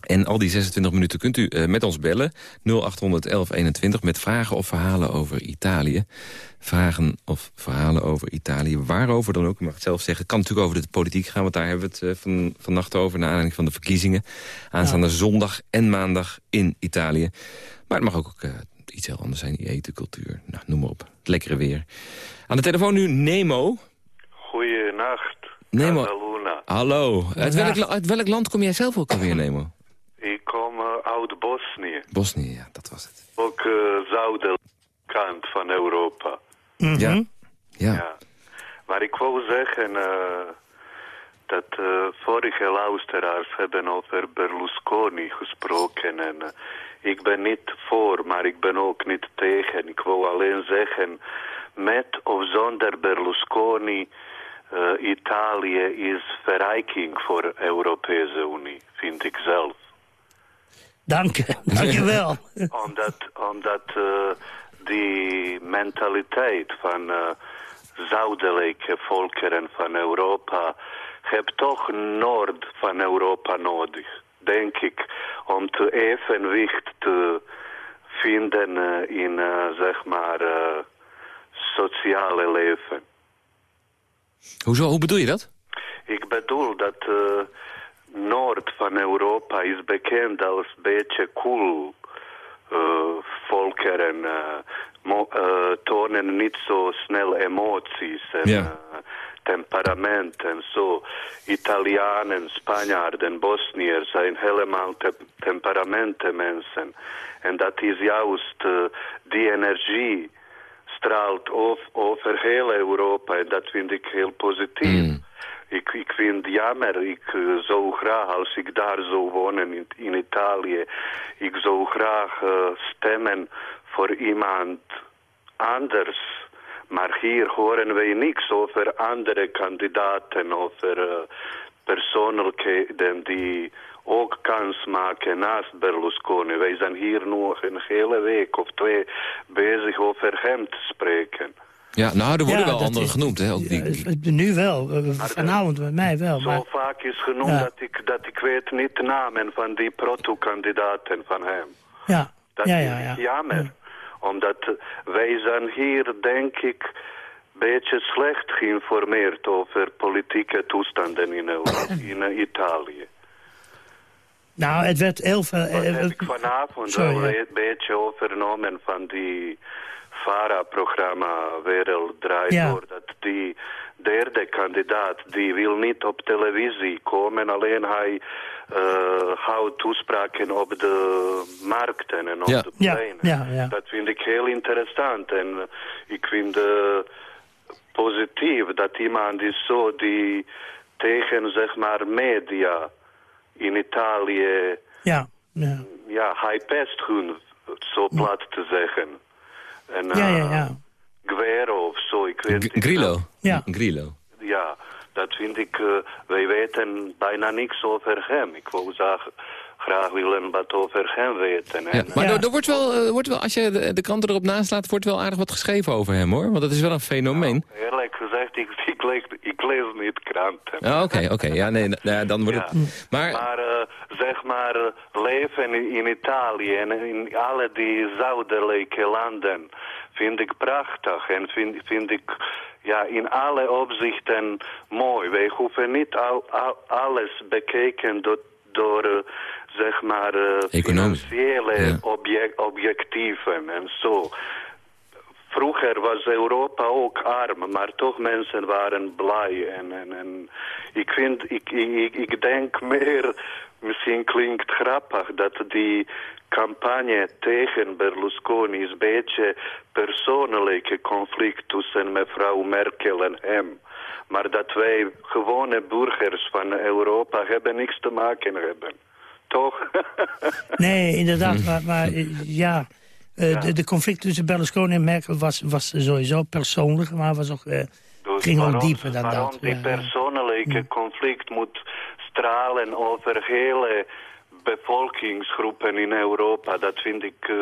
En al die 26 minuten kunt u eh, met ons bellen. 0800 1121 met vragen of verhalen over Italië. Vragen of verhalen over Italië. Waarover dan ook. U mag het zelf zeggen. Het kan natuurlijk over de politiek gaan. Want daar hebben we het eh, van, vannacht over. Naar aanleiding van de verkiezingen. Aanstaande zondag en maandag in Italië. Maar het mag ook iets heel anders zijn, die etencultuur. Nou, noem maar op. Het lekkere weer. Aan de telefoon nu Nemo. Goeienacht. Nemo. Hallo. Uit welk, uit welk land kom jij zelf ook alweer, Nemo? Ik kom eh, uit Bosnië. Bosnië, ja, dat was het. Ook uh, zuidelijke van Europa. Mhm. Ja. Ja. Ja. Maar ik wou zeggen eh, dat eh, vorige luisteraars hebben over Berlusconi gesproken. En ik ben niet voor, maar ik ben ook niet tegen. Ik wou alleen zeggen, met of zonder Berlusconi... eh, Italië is verrijking voor de Europese Unie, vind ik zelf. Dank je, dank je wel. omdat omdat eh, die mentaliteit van uh, zuidelijke volkeren van Europa heeft toch noord van Europa nodig, denk ik, om te evenwicht te vinden uh, in, uh, zeg maar, sociale leven. Hoezo? Hoe bedoel je dat? Ik bedoel dat noord van Europa is bekend als beetje cool uh, volkeren. Uh, uh, tonen niet zo snel emoties en Ja. temperament en zo. Italianen, Spanjaarden, Bosniërs zijn helemaal te temperamenten mensen. En dat is juist die energie straalt over, heel Europa en dat vind ik heel positief. Mm. Ik, ik vind jammer, ik uh, zou graag, als ik daar zou wonen in, in Italië, ik zou graag uh, stemmen voor iemand anders. Maar hier horen wij niks over andere kandidaten, over uh, persoonlijkheden die ook kans maken naast Berlusconi. Wij zijn hier nog een hele week of twee bezig over hem te spreken. Ja, nou, er worden Ja, wel anderen is- genoemd, hè? Ook die, nu wel, eh, vanavond met mij wel. Zo Maar, vaak is genoemd Ja. dat, ik, dat ik weet niet de namen van die proto-kandidaten van hem. ja, Dat ja, is ja, ja. jammer. Omdat eh, wij zijn hier, denk ik, een beetje slecht geïnformeerd over politieke toestanden in, Europa, in eh, Italië. Nou, het werd heel veel... Eh, heb ik eh, vanavond sorry, ja. een beetje overgenomen van die VARA-programma Wereld Draait Ja. Door. Dat die derde kandidaat, die wil niet op televisie komen. Alleen hij eh, houdt toespraken op de markten en op Ja. de Ja, pleinen. ja, ja. Dat vind ik heel interessant. En ik vind het positief dat iemand is zo die tegen, zeg maar, media in Italië ja, ja. ja, hij pest hun, zo plat te zeggen. En, Ja, ja, eh, ja. Guerrero of zo, ik weet G- niet. Grillo. Ja. Grillo. Ja, dat vind ik, eh, wij weten bijna niks over hem. Ik wou graag, graag willen wat over hem weten. Ja, En, maar Ja. Er, er wordt wel, er wordt wel, als je de, de kranten erop naslaat, wordt wel aardig wat geschreven over hem, hoor. Want dat is wel een fenomeen. Eerlijk gezegd, ik, ik, lees, ik lees niet kranten. Ah, Oké, oké. Ja, nee, nou ja, dan wordt Ja. het... Maar, Maar eh, zeg maar, eh, leven in, in Italië en in alle die zuidelijke landen vind ik prachtig en vind, vind ik ja, in alle opzichten mooi. Wij hoeven niet al, al- alles bekeken door, door zeg maar, eh, financiële object, objectieven en zo. Vroeger was Europa ook arm, maar toch mensen waren blij. En, en, en ik, vind, ik, ik, ik denk meer, misschien klinkt grappig, dat die campagne tegen Berlusconi is een beetje persoonlijke conflict tussen mevrouw Merkel en hem. Maar dat wij gewone burgers van Europa hebben niks te maken hebben. Toch? Nee, inderdaad, maar, maar eh, ja... eh, De, de conflict tussen Berlusconi en Merkel was, was sowieso persoonlijk, maar was ook, eh, Dus ging ook dieper dan dat. die Ja, ja. persoonlijke conflict moet stralen over hele bevolkingsgroepen in Europa, dat vind ik eh,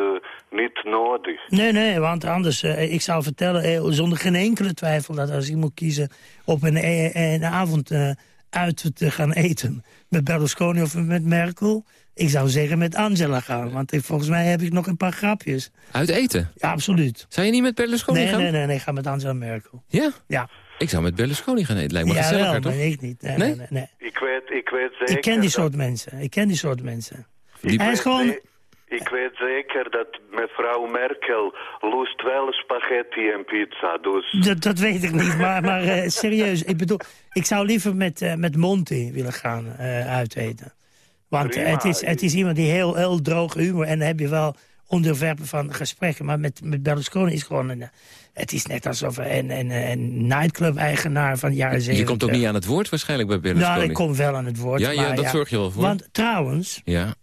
niet nodig. Nee, nee, want anders, eh, ik zou vertellen, eh, zonder geen enkele twijfel... dat als ik moet kiezen op een, een avond eh, uit te gaan eten... met Berlusconi of met Merkel... ik zou zeggen met Angela gaan. Want volgens mij heb ik nog een paar grapjes. uit eten. Ja, absoluut. Zou je niet met Berlusconi Nee, gaan? nee, nee, nee, ik ga met Angela Merkel. Ja? Ja, Ik zou met Berlusconi gaan eten. Lijkt me ja gezelliger, wel, toch? maar ik niet. Nee, Nee? nee? Nee, nee. Ik weet, ik weet zeker... Ik ken die dat- soort mensen. Ik ken die soort mensen. Die- Hij is gewoon... Ik weet zeker dat mevrouw Merkel lust wel spaghetti en pizza, dus... Dat, dat weet ik niet, maar, maar eh, serieus. Ik bedoel, ik zou liever met, eh, met Monty willen gaan eh uiteten. Want Prima. het is, het is iemand die heel, heel droog humor... en dan heb je wel onderwerpen van gesprekken. Maar met, met Berlusconi is gewoon een... Het is net alsof een, een, een nightclub-eigenaar van de jaren Je 70. komt ook niet aan het woord waarschijnlijk bij Berlusconi. Nou, ik kom wel aan het woord. Ja, ja maar dat zorg je wel voor. Want trouwens, Ja.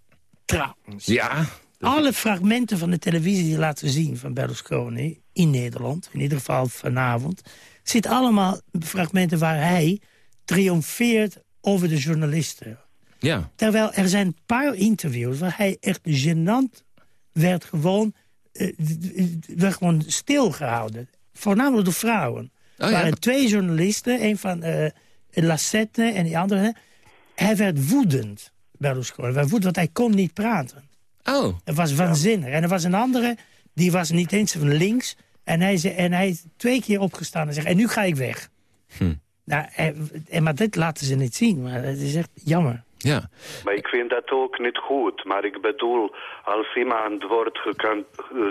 trouwens... Ja. Alle fragmenten van de televisie die laten zien van Berlusconi in Nederland, in ieder geval vanavond, zitten allemaal fragmenten waar hij triomfeert over de journalisten. Ja. Terwijl er zijn een paar interviews waar hij echt gênant werd gewoon, eh, werd gewoon stilgehouden. Voornamelijk door vrouwen. Oh, er ja. waren twee journalisten, een van eh Lassette en die andere. Hij werd woedend, Berlusconi. Hij werd woedend, want hij kon niet praten. Oh. Het was waanzinnig. En er was een andere, die was niet eens van links. En hij, zei, en hij is twee keer opgestaan en zegt, en nu ga ik weg. Hm. Nou, en, en, maar dit laten ze niet zien. Maar het is echt jammer. Ja. Maar ik vind dat ook niet goed. Maar ik bedoel, als iemand wordt eh,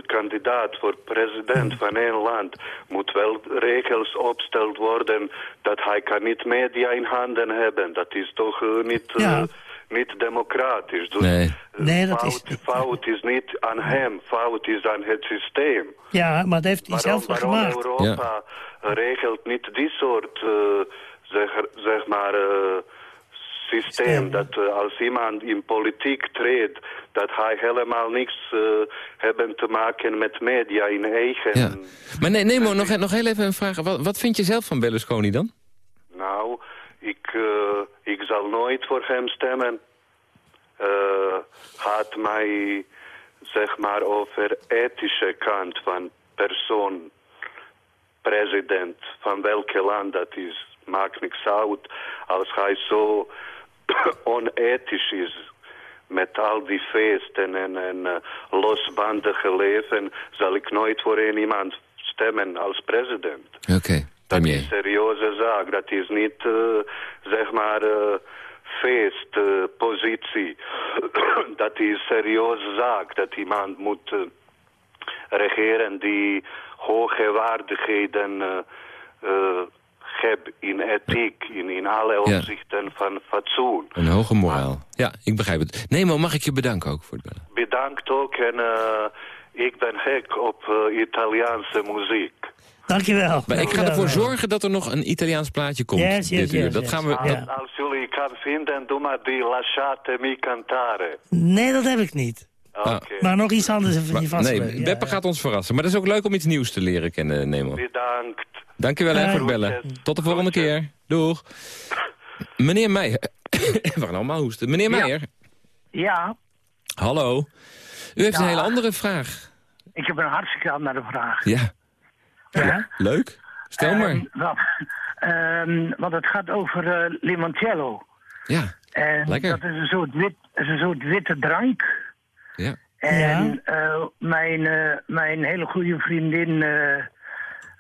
kandidaat voor president van een land, moet wel regels opgesteld worden dat hij kan niet media in handen hebben. Dat is toch eh, niet, eh, Ja. niet democratisch. Dus Nee. Nee, dat fout, is- fout is niet aan hem, fout is aan het systeem. Ja, maar dat heeft hij Waarom, zelf wel waarom gemaakt. Europa regelt niet die soort, eh, zeg, zeg maar, eh, systeem. Dat eh, als iemand in politiek treedt, dat hij helemaal niks eh hebben te maken met media in eigen... ja. Maar nee, Nemo, nog, nog heel even een vraag. Wat, wat vind je zelf van Berlusconi dan? Nou, ik, eh, ik zal nooit voor hem stemmen. Gaat mij, zeg maar, over ethische kant van persoon, president, van welke land dat is, maakt niks uit. Als hij zo onethisch is met al die feesten en, en eh, losbandige leven, zal ik nooit voor een iemand stemmen als president. Oké, Dat is een serieuze zaak. Dat is niet, eh, zeg maar, eh feestpositie. dat is een serieuze zaak. Dat iemand moet regeren die hoge waardigheden eh heeft in ethiek, in, in alle Ja. opzichten van fatsoen. Een hoge moraal. Ja, ik begrijp het. Nemo, mag ik je bedanken ook voor het bellen? Bedankt ook en eh, ik ben gek op eh, Italiaanse muziek. Dankjewel. Maar ik ga ervoor zorgen dat er nog een Italiaans plaatje komt Yes, yes, dit uur. dat gaan we... Ja. dat- Als jullie kan vinden, doe maar die Lasciatemi cantare. Nee, dat heb ik niet. Oké. Maar nog iets anders even maar- nee, Ja. Beppe gaat ons verrassen. Maar dat is ook leuk om iets nieuws te leren kennen, Nemo. Bedankt. Dankjewel hè, Eh, voor het bellen. Tot de volgende keer. Doeg. Meneer Meijer. We gaan allemaal hoesten. Meneer. Meijer. Ja, Hallo. U heeft een hele andere vraag. ik heb een hartstikke andere vraag. Ja. Ja? Leuk. Stel maar. Ehm, wat, ehm, want het gaat over eh, limoncello. Ja. En Lekker. dat is een soort, wit, is een soort witte drank. Ja. En eh, mijn, eh, mijn hele goede vriendin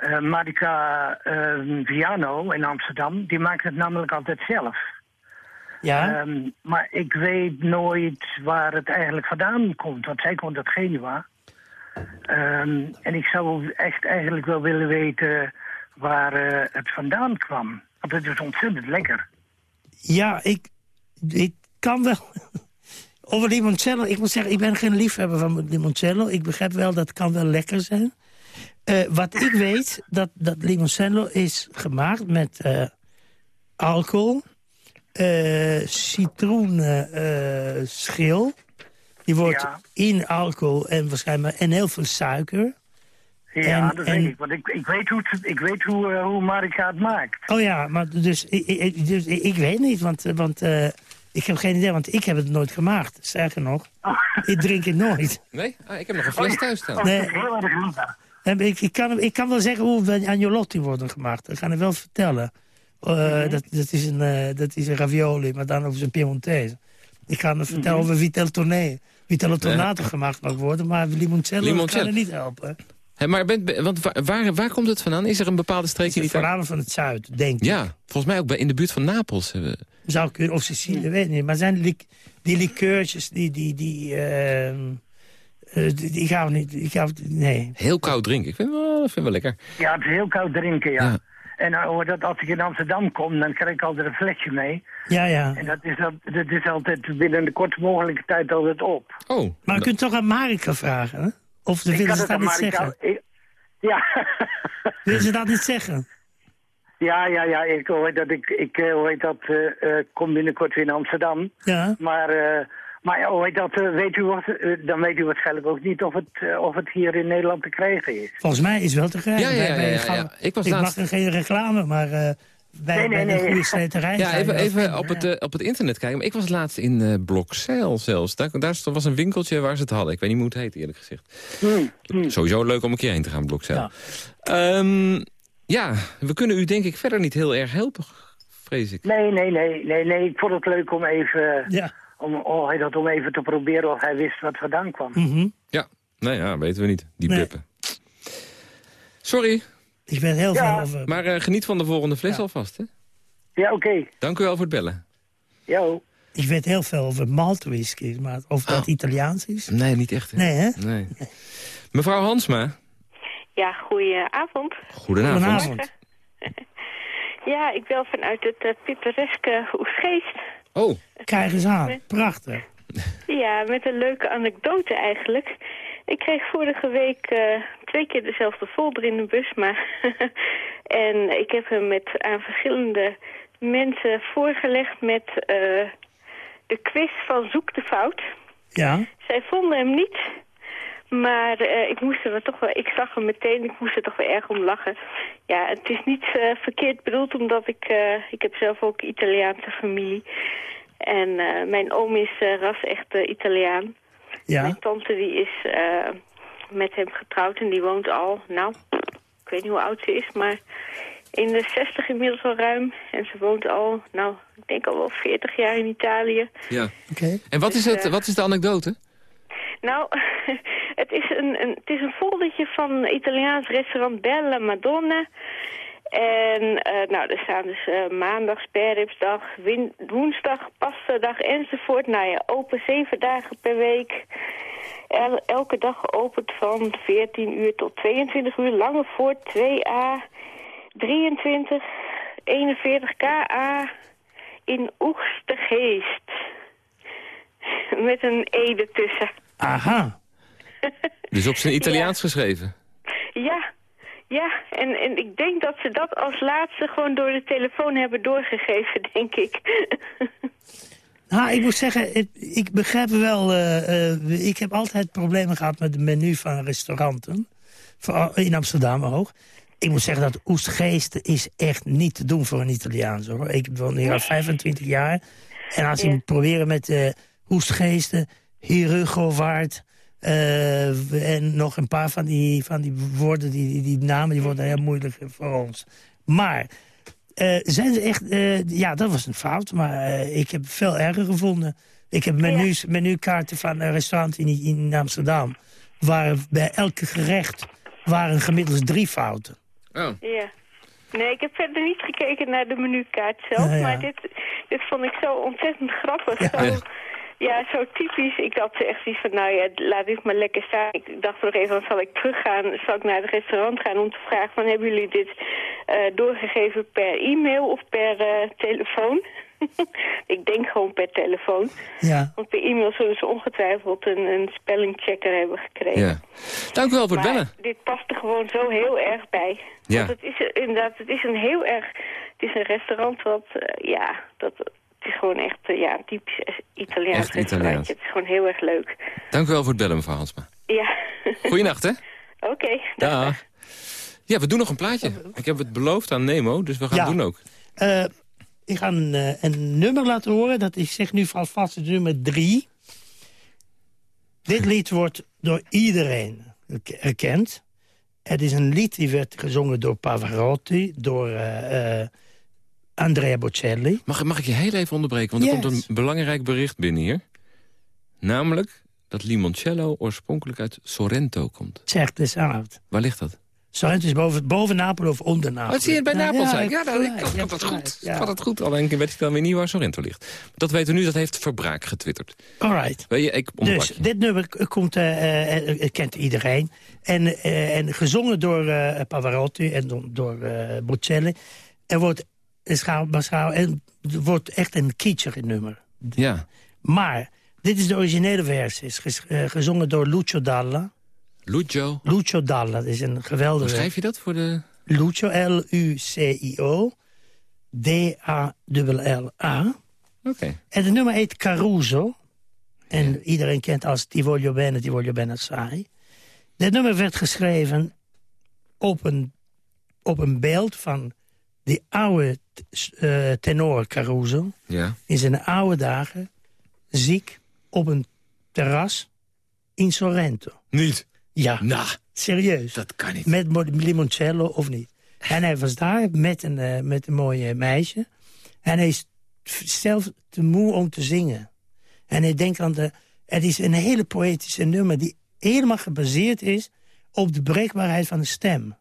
eh Marika eh, Viano in Amsterdam, die maakt het namelijk altijd zelf. Ja? Ehm, maar ik weet nooit waar het eigenlijk vandaan komt, want zij komt uit Genua. Ehm, en ik zou echt eigenlijk wel willen weten waar eh, het vandaan kwam. Want het is ontzettend lekker. Ja, ik, ik kan wel... Over limoncello, ik moet zeggen, ik ben geen liefhebber van limoncello. Ik begrijp wel, dat kan wel lekker zijn. Eh, wat ik weet, dat, dat limoncello is gemaakt met eh, alcohol, eh citroenschil. Die wordt Ja. in alcohol en waarschijnlijk en heel veel suiker. Ja, En- dat en- weet ik. Want ik, ik weet hoe, het, ik weet hoe, hoe Marika het maakt. Oh ja, maar dus, ik, ik, dus, ik, weet niet, want, want eh, ik heb geen idee, want ik heb het nooit gemaakt. Sterker nog, ik drink het nooit. Nee? Ah, ik heb nog een fles thuis staan. Oh, Nee. dat is heel erg ik, ik, kan, ik kan wel zeggen hoe agnolotti worden gemaakt. Dat kan ik wel vertellen. Eh, dat, dat, is een, eh, dat is een ravioli, maar dan over zijn Piemontese. Ik ga het vertellen over Vitel Toné. Vitel Tonato gemaakt mag worden, maar limoncello, Limoncello. kan er niet helpen. Maar bent, want waar, waar, komt het vandaan? Is er een bepaalde streek in Italië? vooral van het zuid, denk ik. Ja, volgens mij ook bij, in de buurt van Napels. hebben Zou kunnen, of Sicilië, weet ik niet. Maar zijn die, die liqueurtjes, die, die, die, ehm, Eh, ik hou niet, ik hou, nee. Heel koud drinken, ik vind wel, dat vind ik wel lekker. Ja, het is heel koud drinken, ja. Ja. En uh, dat als ik in Amsterdam kom, dan krijg ik altijd een flesje mee. Ja, ja. En dat is, al- dat is altijd binnen de kortst mogelijke tijd altijd op. Oh, Maar u kunt toch aan Marika vragen, hè? Of de Ik willen ze het dat niet zeggen? ik- Ja. Willen ze dat niet zeggen? ja, ja, ja. Ik hoor dat ik, ik eh, hoe heet dat, eh, eh, kom binnenkort weer in Amsterdam. Ja. Maar, eh, maar ja, hoe heet dat, eh, weet u wat, eh, dan weet u waarschijnlijk ook niet of het, eh, of het hier in Nederland te krijgen is. Volgens mij is het wel te krijgen. Ja, ja, ja. Ik was ik laatst- mag er geen reclame, maar eh bij, Nee, nee, bij de nee. goede Ja, even, even op, het, op het internet kijken. Maar ik was laatst in eh Blokzeil zelfs. Daar, daar was een winkeltje waar ze het hadden. Ik weet niet hoe het heet, eerlijk gezegd. Hmm, Sowieso leuk om een keer heen te gaan, Blokzeil. Ja. Ja. ja, we kunnen u denk ik verder niet heel erg helpen, vrees ik. Nee, nee, nee, nee, nee. Ik vond het leuk om even, Ja. Om, oh, hij dat om even te proberen of hij wist wat vandaan kwam. mhm. Ja, nou ja, weten we niet. Die Nee. blippen. Sorry, Ik ben heel Ja. veel over... maar eh, geniet van de volgende fles Ja. alvast. Hè? Ja, oké. Dank u wel voor het bellen. Jo. Ik weet heel veel over malt whisky, maar of dat Oh. Italiaans is? Nee, niet echt. Hè? Nee, hè? Nee. Mevrouw Hansma, Ja, goedenavond. goedenavond. Goedenavond. Ja, ik bel vanuit het uh, pittoreske Oesgeest. Oh, Kijk eens aan. Prachtig. Ja, met een leuke anekdote eigenlijk. Ik kreeg vorige week eh, twee keer dezelfde folder in de bus, maar... en ik heb hem met, aan verschillende mensen voorgelegd met eh, de quiz van Zoek de Fout. Ja. Zij vonden hem niet, maar eh, ik moest er toch wel, ik zag hem meteen, ik moest er toch wel erg om lachen. Ja, het is niet eh, verkeerd bedoeld, omdat ik, eh, ik heb zelf ook Italiaanse familie. En eh, mijn oom is eh, ras echt Italiaan. Ja. Mijn tante die is eh, met hem getrouwd en die woont al, nou, ik weet niet hoe oud ze is, maar in de 60 inmiddels al ruim. En ze woont al, nou, ik denk al wel 40 jaar in Italië. ja. Oké. En wat is, Dus, het, wat is de anekdote? Nou, het is een, een, het is een foldertje van Italiaans restaurant Bella Madonna. En eh, nou, er staan dus eh, maandag, sperripsdag, woensdag, pastadag enzovoort. Nou ja, open zeven dagen per week. El- elke dag geopend van 14 uur tot 22 uur. Lange voort 2A, 23, 41 KA in Oegstegeest. Met een E ertussen. Aha. Dus op zijn Italiaans geschreven. Ja, ja. En, en ik denk dat ze dat als laatste gewoon door de telefoon hebben doorgegeven, denk ik. Nou, ik moet zeggen, ik begrijp wel... eh, eh, ik heb altijd problemen gehad met het menu van restauranten. Vooral In Amsterdam ook. Ik moet zeggen dat Oestgeest is echt niet te doen voor een Italiaans. Hoor. Ik woon hier al 25 jaar. En als je Ja. moet proberen met eh Oestgeesten, Herugowaard... eh en nog een paar van die, van die woorden, die, die, die namen, die worden heel moeilijk voor ons. Maar eh, zijn ze echt... eh, ja, dat was een fout, maar eh, ik heb het veel erger gevonden. Ik heb menus, menukaarten van een restaurant in, in Amsterdam... waar bij elke gerecht waren gemiddeld drie fouten. Oh. Ja. Nee, ik heb verder niet gekeken naar de menukaart zelf, Nou ja. maar dit, dit vond ik zo ontzettend grappig. Ja. Zo, ja, zo typisch. Ik had echt iets van, nou ja, laat dit maar lekker staan. Ik dacht nog even, zal ik teruggaan, zal ik naar het restaurant gaan om te vragen van, hebben jullie dit eh, doorgegeven per e-mail of per eh, telefoon? ik denk gewoon per telefoon. Ja. Want per e-mail zullen ze ongetwijfeld een, een spellingchecker hebben gekregen. Ja. Dank u wel voor het Maar bellen. dit past er gewoon zo heel erg bij. Ja. Want het is inderdaad, het is een heel erg... Het is een restaurant wat, eh, ja, dat... Het is gewoon echt eh, ja, een typisch eh, Italiaans Echt Italiaans. Het is gewoon heel erg leuk. Dank u wel voor het bellen, mevrouw Hansma. Ja. Goeienacht, hè? Oké. dag. Dag. Ja, we doen nog een plaatje. Ik heb het beloofd aan Nemo, dus we gaan Ja. het doen ook. Eh, ik ga een, eh, een nummer laten horen. Dat is, zeg nu alvast het nummer drie. Dit lied wordt door iedereen herkend. Het is een lied die werd gezongen door Pavarotti, door eh, eh, Andrea Bocelli. Mag, mag ik je heel even onderbreken? Want er komt een belangrijk bericht binnen hier. Namelijk dat limoncello oorspronkelijk uit Sorrento komt. Zeg het eens uit. Waar ligt dat? Sorrento is boven, boven Napoli of onder Napoli. Wat zie je bij Nou, Napels ja, zijn? Ja, ik- nou, ja, ik je had dat goed. ja. Ik dat goed. Alleen weet ik dan weer niet waar Sorrento ligt. Dat weten we nu, dat heeft Verbraak getwitterd. Weet je, ik Dus je. dit nummer komt, eh, eh, eh, kent iedereen. En, en gezongen door Pavarotti en door, door Bocelli. Er wordt, schaal, en er wordt echt een kitschig nummer. Ja. Maar dit is de originele versie. is eh, gezongen door Lucio Dalla. Lucio. Lucio Dalla, dat is een Hoe geweldige... schrijf je dat voor de... Lucio, L-U-C-I-O. D-A-L-L-A. Oké. En het nummer heet Caruso. En iedereen kent als Ti voglio bene, ti voglio bene assai. Dit nummer werd geschreven op een, op een beeld van die oude eh, tenor Caruso. Ja. In zijn oude dagen, ziek, op een terras in Sorrento. Niet? Ja, Nou, serieus. dat kan niet. Met mo- limoncello of niet. En hij was daar met een, eh, met een mooie meisje. En hij is zelf te moe om te zingen. En hij denkt aan de... Het is een hele poëtische nummer die helemaal gebaseerd is... op de breekbaarheid van de stem.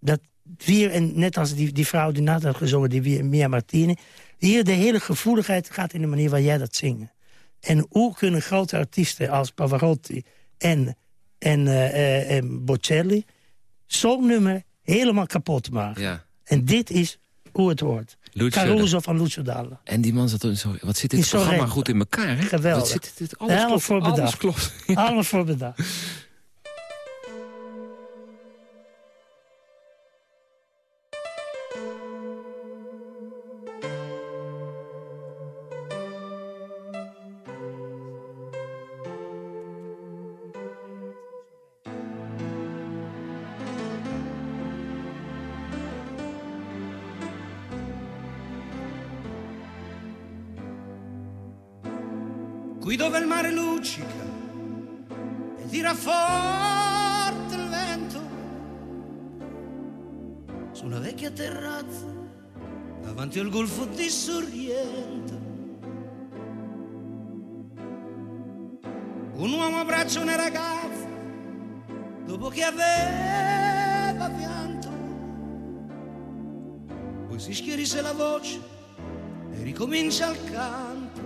Dat hier, en net als die, die vrouw die net had gezongen, die Mia- Mia Martini... hier de hele gevoeligheid gaat in de manier waar jij dat zingt. En hoe kunnen grote artiesten als Pavarotti en, en, eh, eh, en Bocelli... zo'n nummer helemaal kapot maken? Ja. En dit is hoe het hoort. Lucio Caruso van Lucio Dalla. En die man zat in zo. Wat zit dit programma goed in elkaar, hè? Geweldig. Wat zit dit, alles Helemaal klopt. voor Alles bedacht. klopt. Allemaal voor bedacht. schierisse la voce e ricomincia il canto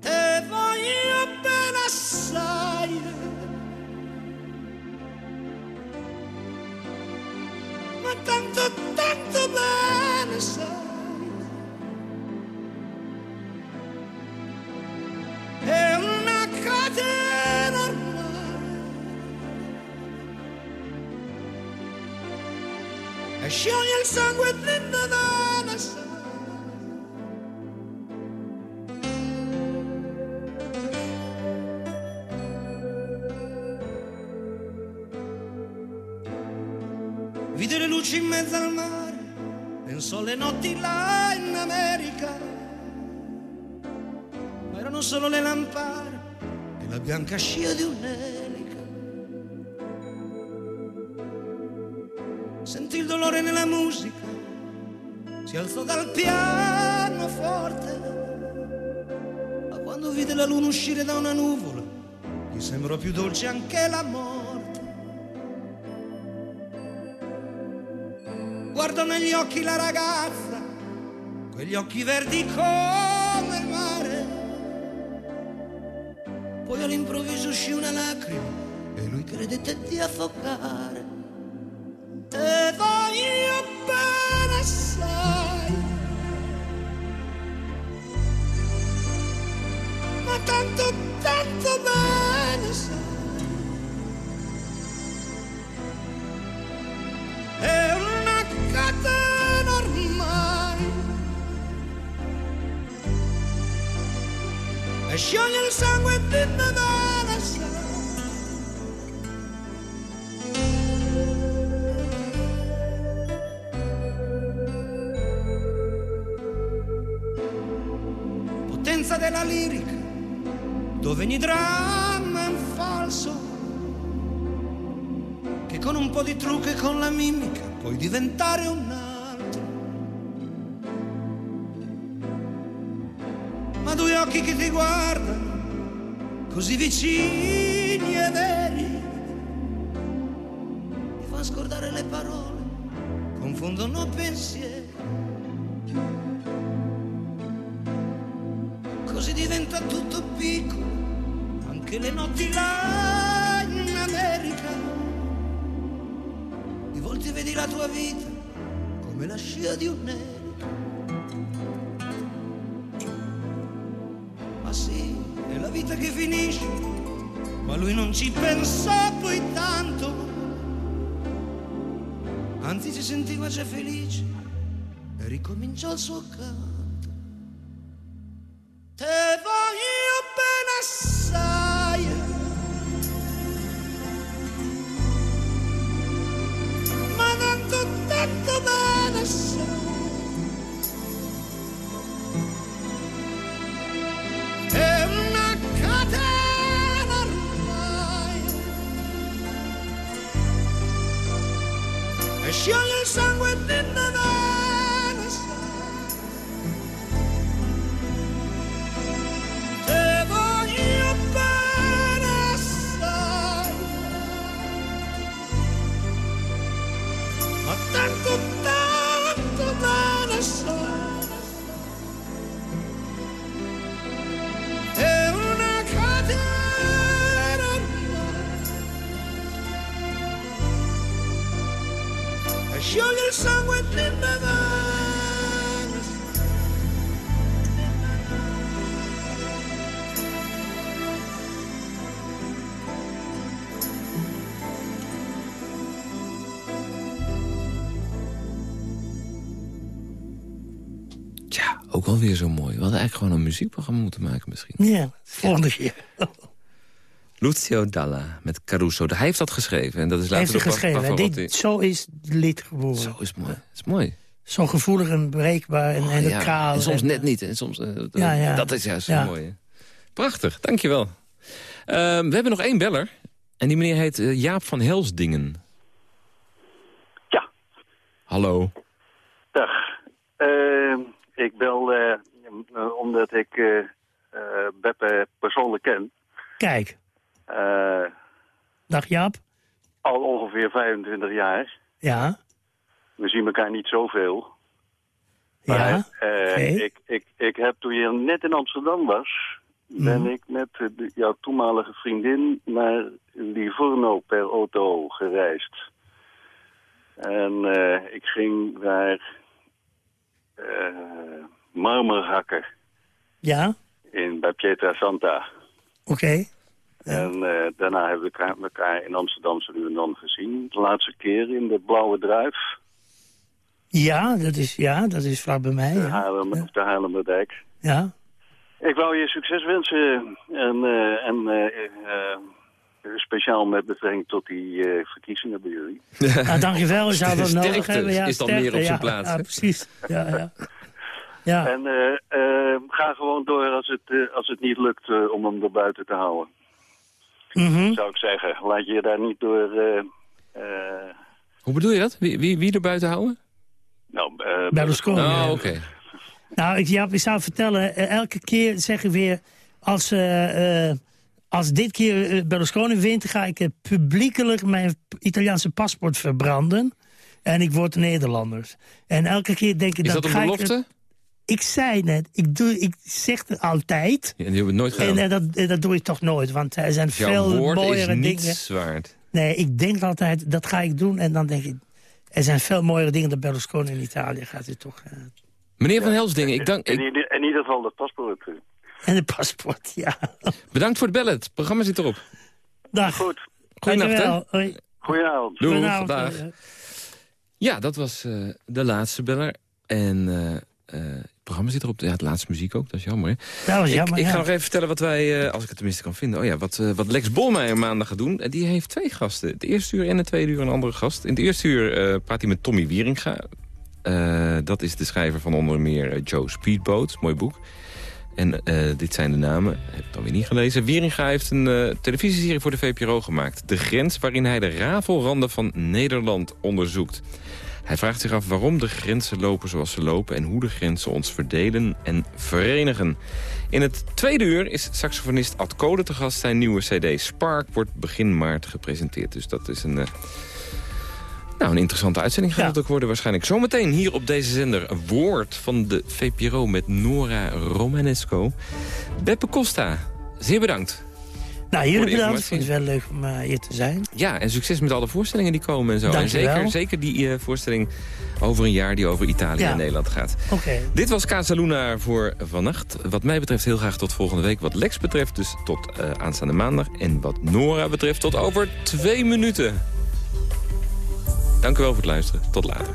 te voglio bene assai. Ma tanto scioglie il sangue dentro da una sai. vide le luci in mezzo al mare, pensò alle notti là in America, ma erano solo le lampare e la bianca scia di un'elica. Sentì dolore nella musica, si alzò dal pianoforte, ma quando vide la luna uscire da una nuvola, gli sembrò più dolce anche la morte. guardò negli occhi la ragazza, quegli occhi verdi come il mare. Poi all'improvviso uscì una lacrima e lui credette di affogare. Ogni dramma è un falso che con un po' di trucco e con la mimica puoi diventare un altro. Ma due occhi che ti guardano, così vicini e veri, a scordare le parole, confondono pensieri. Così diventa tutto piccolo, anche le notti là in America. Di volte vedi la tua vita come la scia di un nero. Ma sì, è la vita che finisce, ma lui non ci pensò poi tanto. Anzi si sentiva già felice e ricominciò il suo canto. Eigenlijk gewoon een muziekprogramma moeten maken misschien. Ja, volgende keer. Lucio Dalla met Caruso. Hij heeft dat geschreven. En dat is Heeft later hij door Pa- geschreven. Dit, zo is het lied geboren. Zo is het mooi. Dat is mooi. Zo gevoelig en breekbaar en, en Oh, Ja, kaal. en soms en- net niet. En soms, eh, dat- Ja, ja. Dat is juist Ja. zo mooi. hè. Prachtig, dankjewel. Ehm we hebben nog één beller. En die meneer heet eh, Jaap van Helsdingen. Ja. Hallo. Dag. Eh, ik bel eh, omdat ik eh eh, Beppe persoonlijk ken. Kijk, Eh, dag Jaap. al ongeveer 25 jaar. Ja, We zien elkaar niet zoveel. ja. Maar, eh, ik, ik, ik heb toen je net in Amsterdam was... ben Mhm. ik met eh, de- jouw toenmalige vriendin naar Livorno per auto gereisd. En eh, ik ging daar eh marmer hakken Ja, in, bij Pietra Santa. oké. En eh, daarna hebben we elkaar, elkaar in Amsterdam zo nu en dan gezien. De laatste keer in de Blauwe Druif, Ja, dat is, ja, dat is vlak bij mij. de, Ja. Haarlem, of de Haarlemmerdijk. ja. Ik wou je succes wensen en, eh, en eh, eh, speciaal met betrekking tot die eh, verkiezingen bij jullie. Nou, dankjewel, we zouden het nodig hebben. Ja, is dan sterkte, meer op zijn ja, plaats, Ja, precies. Ja, ja. Ja. En eh, eh, ga gewoon door als het, eh, als het niet lukt eh, om hem er buiten te houden. Mhm. Zou ik zeggen, laat je je daar niet door... eh, eh, Hoe bedoel je dat? Wie, wie, wie er buiten houden? nou, eh, Berlusconi. Oh, oké. Nou, ik, ja, ik zou vertellen, elke keer zeg ik weer... als, eh, eh, als dit keer Berlusconi wint... ga ik publiekelijk mijn Italiaanse paspoort verbranden... en ik word Nederlander. En elke keer denk ik... Is dan dat een ga ik belofte? het- Ik, zei net, ik, doe, ik zeg het altijd... Ja, die hebben het nooit gedaan. En eh, dat, eh, dat doe ik toch nooit, want er zijn Jouw veel woord is mooiere niets dingen. waard. Nee, ik denk altijd, dat ga ik doen. En dan denk ik, er zijn veel mooiere dingen dan Berlusconi in Italië. Gaat u toch... eh, Meneer Van Helsdingen, ik dank, in, ik, ieder, in ieder geval dat paspoort. eh. en een paspoort, ja. bedankt voor het bellen. Het programma zit erop. Dag. Goed, Goeienacht, hè? Goedenavond. Doei, Goedenavond. vandaag. Eh, Ja, dat was eh, de laatste beller. En eh, eh, het programma zit erop. Ja, het laatste muziek ook, dat is jammer. Hè? Jammer, ik ga ja. nog even vertellen wat wij, eh, als ik het tenminste kan vinden... Oh ja, wat, eh, wat Lex Bolmeijer maandag gaat doen. En die heeft twee gasten. Het eerste uur en het tweede uur een andere gast. In het eerste uur eh, praat hij met Tommy Wieringa. Eh, dat is de schrijver van onder meer eh, Joe Speedboat. Mooi boek. En eh, dit zijn de namen. Heb ik dan weer niet gelezen. Wieringa heeft een eh, televisieserie voor de VPRO gemaakt. De grens waarin hij de rafelranden van Nederland onderzoekt. Hij vraagt zich af waarom de grenzen lopen zoals ze lopen... en hoe de grenzen ons verdelen en verenigen. In het tweede uur is saxofonist Ad Code te gast. Zijn nieuwe cd Spark wordt begin maart gepresenteerd. Dus dat is een, eh, Nou, een interessante uitzending gaat het ook worden waarschijnlijk. Zometeen hier op deze zender een woord van de VPRO met Nora Romanesco. Beppe Costa, zeer bedankt. Nou, jullie bedankt. Ik vind het wel leuk om uh, hier te zijn. Ja, en succes met alle voorstellingen die komen en zo. Dank en zeker, zeker die uh, voorstelling over een jaar die over Italië Ja. en Nederland gaat. Oké. Dit was Casaluna voor vannacht. Wat mij betreft heel graag tot volgende week. Wat Lex betreft dus tot eh, aanstaande maandag. En wat Nora betreft tot over twee minuten. Dank u wel voor het luisteren. Tot later.